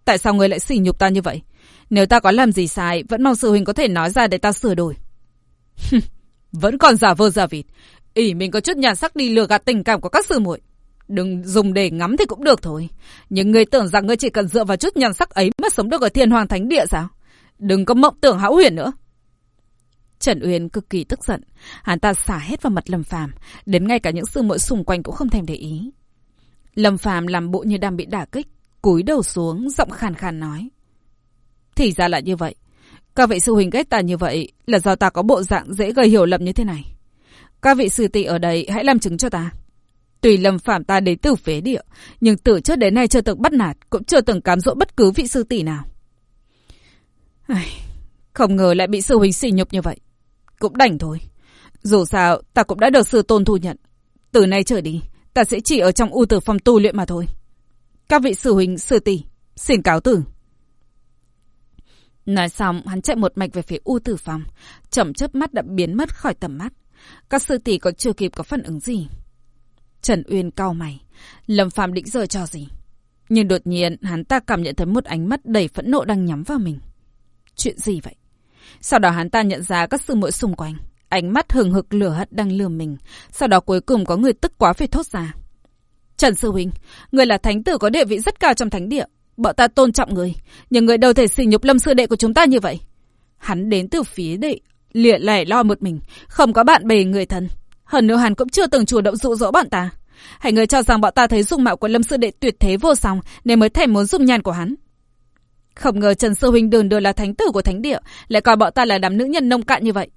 tại sao người lại sỉ nhục ta như vậy? Nếu ta có làm gì sai, vẫn mong sư huynh có thể nói ra để ta sửa đổi." vẫn còn giả vờ giả vịt, ỉ mình có chút nhàn sắc đi lừa gạt tình cảm của các sư muội. Đừng dùng để ngắm thì cũng được thôi. Nhưng người tưởng rằng ngươi chỉ cần dựa vào chút nhàn sắc ấy mà sống được ở thiên hoàng thánh địa sao? Đừng có mộng tưởng hão huyền nữa. Trần Uyên cực kỳ tức giận. Hắn ta xả hết vào mặt Lâm Phàm, đến ngay cả những sư muội xung quanh cũng không thèm để ý. Lâm Phàm làm bộ như đang bị đả kích, cúi đầu xuống, giọng khàn khàn nói: "Thì ra là như vậy. Các vị sư huynh ghét ta như vậy là do ta có bộ dạng dễ gây hiểu lầm như thế này. Các vị sư tỷ ở đây hãy làm chứng cho ta." Tùy Lâm Phạm ta đến từ phế địa, nhưng từ trước đến nay chưa từng bắt nạt, cũng chưa từng cám dỗ bất cứ vị sư tỷ nào. Ai, không ngờ lại bị sư huynh sỉ nhục như vậy. Cũng đành thôi. Dù sao, ta cũng đã được sư tôn thu nhận. Từ nay trở đi, ta sẽ chỉ ở trong u tử phòng tu luyện mà thôi. Các vị sư huynh, sư tỷ, xin cáo tử. Nói xong, hắn chạy một mạch về phía u tử phòng. Chậm chớp mắt đã biến mất khỏi tầm mắt. Các sư tỷ còn chưa kịp có phản ứng gì. Trần Uyên cau mày. Lâm phàm định rời cho gì? Nhưng đột nhiên hắn ta cảm nhận thấy một ánh mắt đầy phẫn nộ đang nhắm vào mình. Chuyện gì vậy? Sau đó hắn ta nhận ra các sư muội xung quanh. Ánh mắt hừng hực lửa hận đang lừa mình. Sau đó cuối cùng có người tức quá phải thốt ra. Trần Sư Huynh, người là thánh tử có địa vị rất cao trong thánh địa. Bọn ta tôn trọng người. Nhưng người đâu thể sỉ nhục lâm sư đệ của chúng ta như vậy. Hắn đến từ phía đệ, lịa lẻ lo một mình, không có bạn bè người thân. Hơn nữa hắn cũng chưa từng chủ động dụ dỗ bọn ta. Hãy người cho rằng bọn ta thấy dung mạo của Lâm Sư Đệ tuyệt thế vô song nên mới thèm muốn dung nhan của hắn. Không ngờ Trần Sư Huynh đường đường là thánh tử của thánh địa, lại coi bọn ta là đám nữ nhân nông cạn như vậy.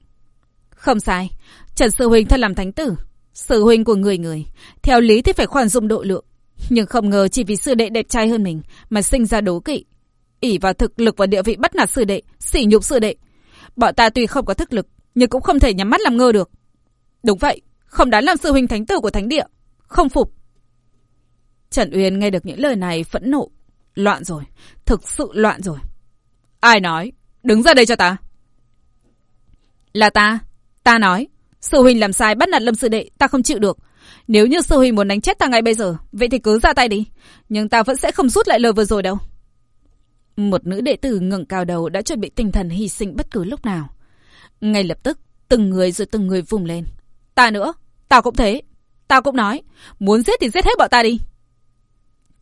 Không sai, Trần Sư Huynh thân làm thánh tử. Sư Huynh của người người, theo lý thì phải khoan dung độ lượng. Nhưng không ngờ chỉ vì sư đệ đẹp trai hơn mình mà sinh ra đố kỵ. ỉ vào thực lực và địa vị bắt nạt sư đệ, sỉ nhục sư đệ. Bọn ta tuy không có thức lực, nhưng cũng không thể nhắm mắt làm ngơ được. Đúng vậy, không đáng làm sư huynh thánh tử của thánh địa. Không phục. Trần Uyên nghe được những lời này phẫn nộ. loạn rồi. Thực sự loạn rồi. Ai nói? Đứng ra đây cho ta. Là ta. Ta nói. Sư huynh làm sai bắt nạt lâm sư đệ. Ta không chịu được. Nếu như sư huynh muốn đánh chết ta ngay bây giờ. Vậy thì cứ ra tay đi. Nhưng ta vẫn sẽ không rút lại lời vừa rồi đâu. Một nữ đệ tử ngẩng cao đầu đã chuẩn bị tinh thần hy sinh bất cứ lúc nào. Ngay lập tức, từng người rồi từng người vùng lên. Ta nữa. Tao cũng thế. Tao cũng nói. Muốn giết thì giết hết bọn ta đi.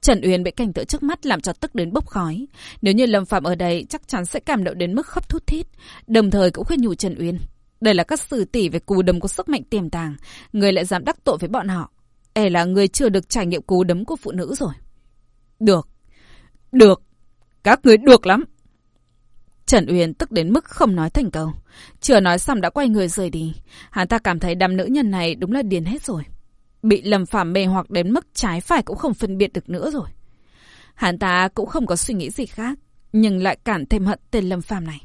Trần Uyên bị cảnh tượng trước mắt làm cho tức đến bốc khói. Nếu như Lâm Phạm ở đây chắc chắn sẽ cảm động đến mức khóc thút thít. Đồng thời cũng khuyên nhủ Trần Uyên. Đây là các sử tỷ về cú đấm có sức mạnh tiềm tàng. Người lại dám đắc tội với bọn họ. E là người chưa được trải nghiệm cú đấm của phụ nữ rồi. Được. Được. Các người được lắm. Trần Uyên tức đến mức không nói thành câu. Chưa nói xong đã quay người rời đi. Hắn ta cảm thấy đám nữ nhân này đúng là điên hết rồi. Bị lầm phàm mê hoặc đến mức trái phải cũng không phân biệt được nữa rồi. Hắn ta cũng không có suy nghĩ gì khác, nhưng lại cảm thêm hận tên lâm phàm này.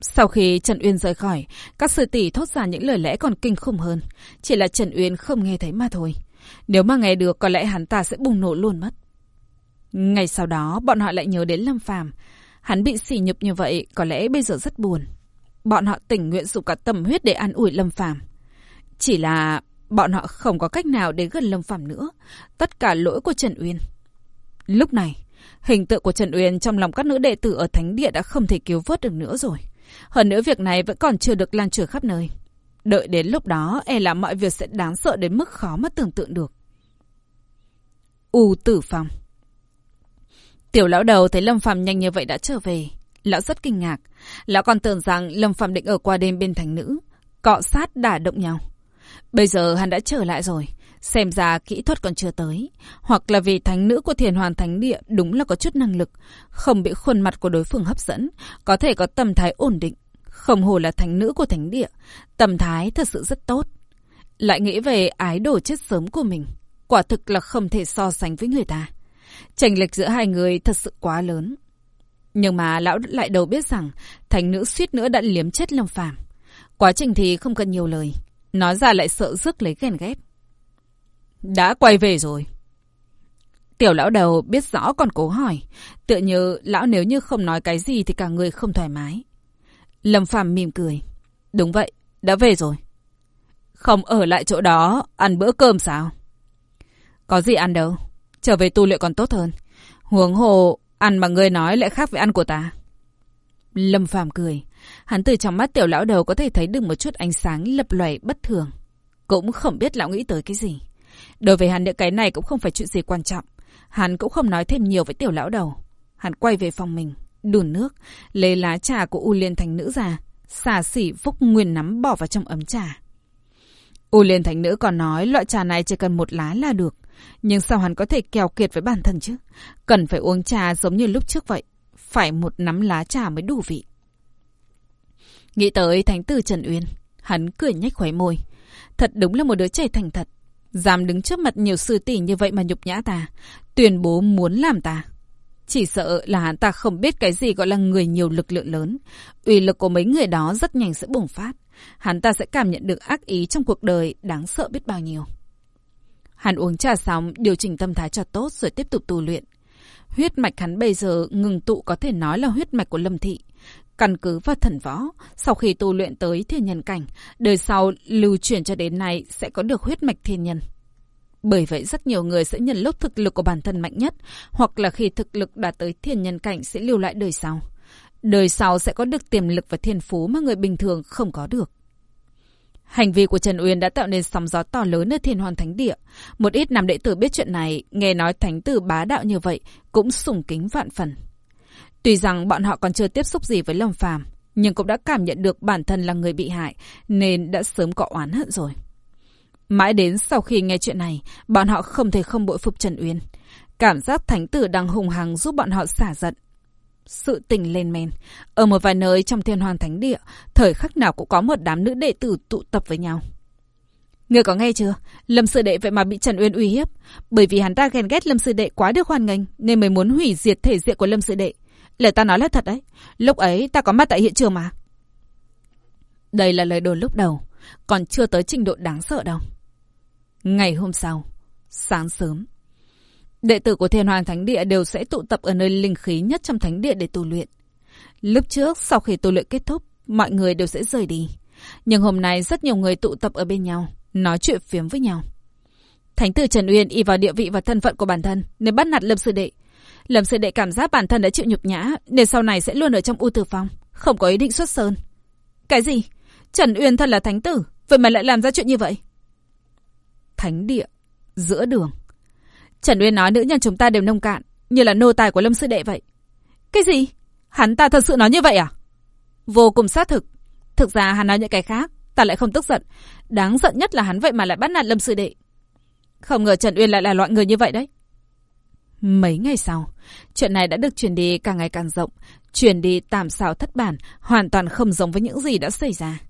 Sau khi Trần Uyên rời khỏi, các sư tỷ thốt ra những lời lẽ còn kinh khủng hơn. Chỉ là Trần Uyên không nghe thấy mà thôi. Nếu mà nghe được có lẽ hắn ta sẽ bùng nổ luôn mất. Ngày sau đó, bọn họ lại nhớ đến Lâm Phàm. Hắn bị sỉ nhục như vậy, có lẽ bây giờ rất buồn. Bọn họ tình nguyện dùng cả tâm huyết để an ủi Lâm Phàm. Chỉ là Bọn họ không có cách nào để gần Lâm Phàm nữa. Tất cả lỗi của Trần Uyên. Lúc này, hình tượng của Trần Uyên trong lòng các nữ đệ tử ở Thánh Địa đã không thể cứu vớt được nữa rồi. Hơn nữa việc này vẫn còn chưa được lan truyền khắp nơi. Đợi đến lúc đó, e là mọi việc sẽ đáng sợ đến mức khó mà tưởng tượng được. U tử phòng Tiểu lão đầu thấy Lâm Phàm nhanh như vậy đã trở về. Lão rất kinh ngạc. Lão còn tưởng rằng Lâm Phàm định ở qua đêm bên thành nữ. Cọ sát đả động nhau. Bây giờ hắn đã trở lại rồi. Xem ra kỹ thuật còn chưa tới. Hoặc là vì thánh nữ của thiền hoàn thánh địa đúng là có chút năng lực. Không bị khuôn mặt của đối phương hấp dẫn. Có thể có tâm thái ổn định. Không hồ là thánh nữ của thánh địa. Tâm thái thật sự rất tốt. Lại nghĩ về ái đồ chết sớm của mình. Quả thực là không thể so sánh với người ta. Tranh lệch giữa hai người thật sự quá lớn. Nhưng mà lão lại đầu biết rằng thánh nữ suýt nữa đã liếm chết Lâm Phàm. Quá trình thì không cần nhiều lời. Nói ra lại sợ rước lấy ghen ghét. Đã quay về rồi. Tiểu lão đầu biết rõ còn cố hỏi. Tựa như lão nếu như không nói cái gì thì cả người không thoải mái. Lâm Phàm mỉm cười. Đúng vậy, đã về rồi. Không ở lại chỗ đó, ăn bữa cơm sao? Có gì ăn đâu. Trở về tu luyện còn tốt hơn. Huống hồ, ăn mà ngươi nói lại khác với ăn của ta. Lâm Phàm cười. Hắn từ trong mắt tiểu lão đầu có thể thấy được một chút ánh sáng lập loè bất thường. Cũng không biết lão nghĩ tới cái gì. Đối với hắn những cái này cũng không phải chuyện gì quan trọng. Hắn cũng không nói thêm nhiều với tiểu lão đầu. Hắn quay về phòng mình, đun nước, lấy lá trà của U Liên Thành Nữ ra, xà xỉ phúc nguyên nắm bỏ vào trong ấm trà. U Liên Thánh Nữ còn nói loại trà này chỉ cần một lá là được. Nhưng sao hắn có thể kèo kiệt với bản thân chứ? Cần phải uống trà giống như lúc trước vậy. Phải một nắm lá trà mới đủ vị. Nghĩ tới thánh tử Trần Uyên, hắn cười nhếch khóe môi. Thật đúng là một đứa trẻ thành thật. Dám đứng trước mặt nhiều sư tỷ như vậy mà nhục nhã ta. Tuyên bố muốn làm ta. Chỉ sợ là hắn ta không biết cái gì gọi là người nhiều lực lượng lớn. uy lực của mấy người đó rất nhanh sẽ bùng phát. Hắn ta sẽ cảm nhận được ác ý trong cuộc đời đáng sợ biết bao nhiêu. Hắn uống trà xong, điều chỉnh tâm thái cho tốt rồi tiếp tục tu luyện. Huyết mạch hắn bây giờ ngừng tụ có thể nói là huyết mạch của Lâm Thị. Căn cứ vào thần võ, sau khi tu luyện tới thiên nhân cảnh, đời sau lưu truyền cho đến nay sẽ có được huyết mạch thiên nhân. Bởi vậy rất nhiều người sẽ nhận lúc thực lực của bản thân mạnh nhất, hoặc là khi thực lực đạt tới thiên nhân cảnh sẽ lưu lại đời sau. Đời sau sẽ có được tiềm lực và thiên phú mà người bình thường không có được. Hành vi của Trần Uyên đã tạo nên sóng gió to lớn ở thiên hoàn thánh địa. Một ít nam đệ tử biết chuyện này, nghe nói thánh tử bá đạo như vậy, cũng sùng kính vạn phần. Tuy rằng bọn họ còn chưa tiếp xúc gì với Lâm Phàm, nhưng cũng đã cảm nhận được bản thân là người bị hại, nên đã sớm có oán hận rồi. Mãi đến sau khi nghe chuyện này, bọn họ không thể không bội phục Trần Uyên. Cảm giác thánh tử đang hùng hằng giúp bọn họ xả giận. Sự tình lên men. Ở một vài nơi trong thiên hoàng thánh địa, thời khắc nào cũng có một đám nữ đệ tử tụ tập với nhau. Người có nghe chưa? Lâm sư đệ vậy mà bị Trần Uyên uy hiếp. Bởi vì hắn ta ghen ghét Lâm sư đệ quá được hoan nghênh, nên mới muốn hủy diệt thể diện của Lâm sư đệ. Lời ta nói là thật đấy. Lúc ấy ta có mắt tại hiện trường mà. Đây là lời đồn lúc đầu. Còn chưa tới trình độ đáng sợ đâu. Ngày hôm sau. Sáng sớm. Đệ tử của Thiên Hoàng Thánh Địa đều sẽ tụ tập ở nơi linh khí nhất trong Thánh Địa để tu luyện. Lúc trước, sau khi tu luyện kết thúc, mọi người đều sẽ rời đi. Nhưng hôm nay rất nhiều người tụ tập ở bên nhau, nói chuyện phiếm với nhau. Thánh tử Trần Uyên y vào địa vị và thân phận của bản thân nên bắt nạt Lâm Sư Đệ. Lâm Sư Đệ cảm giác bản thân đã chịu nhục nhã nên sau này sẽ luôn ở trong U Tử Phong, không có ý định xuất sơn. Cái gì? Trần Uyên thật là thánh tử, vậy mà lại làm ra chuyện như vậy? Thánh địa, giữa đường. Trần Uyên nói nữ nhân chúng ta đều nông cạn, như là nô tài của Lâm Sư Đệ vậy. Cái gì? Hắn ta thật sự nói như vậy à? Vô cùng xác thực. Thực ra hắn nói những cái khác, ta lại không tức giận. Đáng giận nhất là hắn vậy mà lại bắt nạt Lâm Sư Đệ. Không ngờ Trần Uyên lại là loại người như vậy đấy. Mấy ngày sau, chuyện này đã được truyền đi càng ngày càng rộng. Truyền đi tạm xào thất bản, hoàn toàn không giống với những gì đã xảy ra.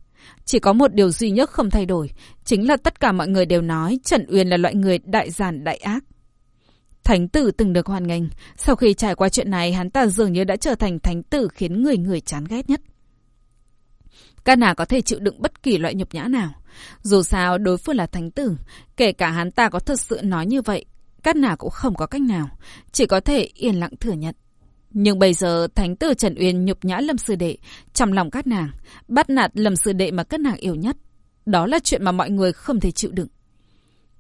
Chỉ có một điều duy nhất không thay đổi, chính là tất cả mọi người đều nói Trần Uyên là loại người đại giản đại ác. Thánh tử từng được hoan nghênh, sau khi trải qua chuyện này hắn ta dường như đã trở thành thánh tử khiến người người chán ghét nhất. Các nào có thể chịu đựng bất kỳ loại nhục nhã nào. Dù sao đối phương là thánh tử, kể cả hắn ta có thật sự nói như vậy, cắt nào cũng không có cách nào, chỉ có thể yên lặng thừa nhận. Nhưng bây giờ thánh tử Trần Uyên nhục nhã Lâm Sư Đệ, trong lòng các nàng, bắt nạt Lâm Sư Đệ mà các nàng yêu nhất. Đó là chuyện mà mọi người không thể chịu đựng.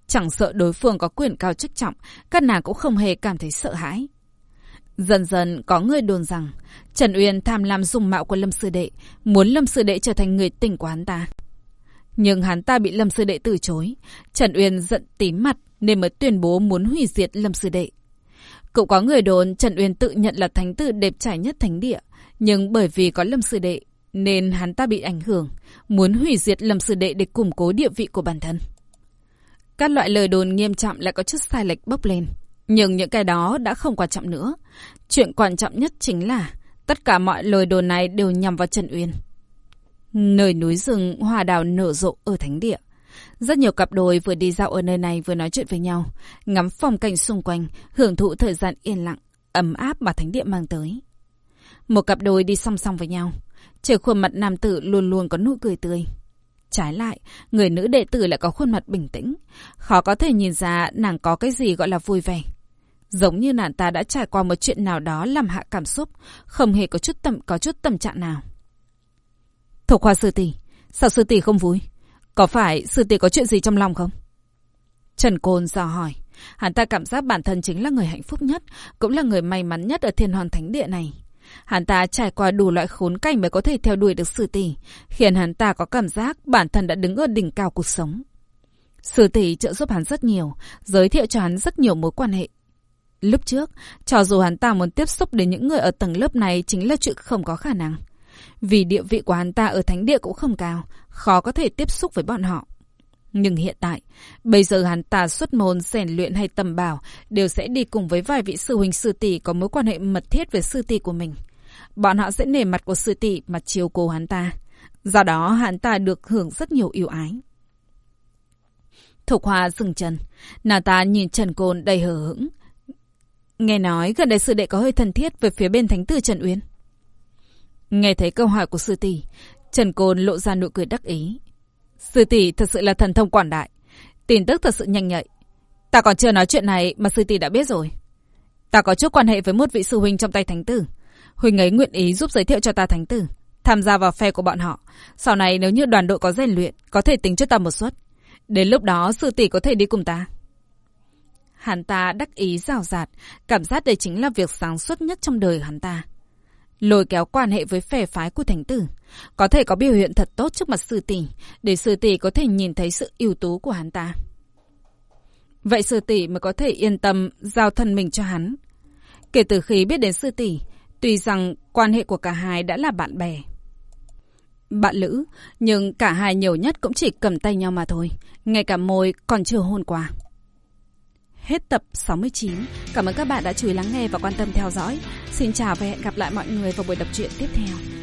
Chẳng sợ đối phương có quyền cao chức trọng, các nàng cũng không hề cảm thấy sợ hãi. Dần dần có người đồn rằng Trần Uyên tham lam dùng mạo của Lâm Sư Đệ, muốn Lâm Sư Đệ trở thành người tình của hắn ta. Nhưng hắn ta bị Lâm Sư Đệ từ chối. Trần Uyên giận tím mặt nên mới tuyên bố muốn hủy diệt Lâm Sư Đệ. Cũng có người đồn Trần Uyên tự nhận là thánh tử đẹp trai nhất thánh địa. Nhưng bởi vì có Lâm Sư Đệ nên hắn ta bị ảnh hưởng, muốn hủy diệt Lâm Sư Đệ để củng cố địa vị của bản thân. Các loại lời đồn nghiêm trọng lại có chút sai lệch bốc lên. Nhưng những cái đó đã không quan trọng nữa. Chuyện quan trọng nhất chính là tất cả mọi lời đồn này đều nhằm vào Trần Uyên. Nơi núi rừng hoa đào nở rộ ở thánh địa. Rất nhiều cặp đôi vừa đi dạo ở nơi này vừa nói chuyện với nhau, ngắm phong cảnh xung quanh, hưởng thụ thời gian yên lặng, ấm áp mà thánh địa mang tới. Một cặp đôi đi song song với nhau, trên khuôn mặt nam tử luôn luôn có nụ cười tươi. Trái lại, người nữ đệ tử lại có khuôn mặt bình tĩnh, khó có thể nhìn ra nàng có cái gì gọi là vui vẻ. Giống như nàng ta đã trải qua một chuyện nào đó làm hạ cảm xúc, không hề có chút tâm có chút tâm trạng nào. Thục hoa sư tỷ, sao sư tỷ không vui? Có phải sư tỷ có chuyện gì trong lòng không? Trần Côn dò hỏi. Hắn ta cảm giác bản thân chính là người hạnh phúc nhất, cũng là người may mắn nhất ở thiên hoàng thánh địa này. Hắn ta trải qua đủ loại khốn cảnh mới có thể theo đuổi được sư tỷ, khiến hắn ta có cảm giác bản thân đã đứng ở đỉnh cao cuộc sống. Sư tỷ trợ giúp hắn rất nhiều, giới thiệu cho hắn rất nhiều mối quan hệ. Lúc trước, cho dù hắn ta muốn tiếp xúc đến những người ở tầng lớp này chính là chuyện không có khả năng. Vì địa vị của hắn ta ở thánh địa cũng không cao, khó có thể tiếp xúc với bọn họ. Nhưng hiện tại, bây giờ hắn ta xuất môn, rèn luyện hay tầm bảo đều sẽ đi cùng với vài vị sư huynh sư tỷ có mối quan hệ mật thiết với sư tỷ của mình. Bọn họ sẽ nể mặt của sư tỷ mà chiều cố hắn ta. Do đó hắn ta được hưởng rất nhiều yêu ái. Thục Hoa dừng chân, nàng ta nhìn Trần Côn đầy hờ hững. Nghe nói gần đây sư đệ có hơi thân thiết về phía bên thánh tử Trần Uyên. Nghe thấy câu hỏi của sư tỷ, Trần Côn lộ ra nụ cười đắc ý. Sư tỷ thật sự là thần thông quảng đại. Tin tức thật sự nhanh nhạy. Ta còn chưa nói chuyện này mà sư tỷ đã biết rồi. Ta có chút quan hệ với một vị sư huynh trong tay thánh tử. Huynh ấy nguyện ý giúp giới thiệu cho ta thánh tử. Tham gia vào phe của bọn họ. Sau này nếu như đoàn đội có rèn luyện, có thể tính cho ta một suất. Đến lúc đó sư tỷ có thể đi cùng ta. Hắn ta đắc ý rào rạt, cảm giác đây chính là việc sáng suốt nhất trong đời hắn ta. Lôi kéo quan hệ với phe phái của thánh tử. Có thể có biểu hiện thật tốt trước mặt sư tỷ, để sư tỷ có thể nhìn thấy sự ưu tú của hắn ta. Vậy sư tỷ mới có thể yên tâm giao thân mình cho hắn. Kể từ khi biết đến sư tỷ, tuy rằng quan hệ của cả hai đã là bạn bè. Bạn lữ, nhưng cả hai nhiều nhất cũng chỉ cầm tay nhau mà thôi, ngay cả môi còn chưa hôn qua. Hết tập 69. Cảm ơn các bạn đã chú ý lắng nghe và quan tâm theo dõi. Xin chào và hẹn gặp lại mọi người vào buổi đọc truyện tiếp theo.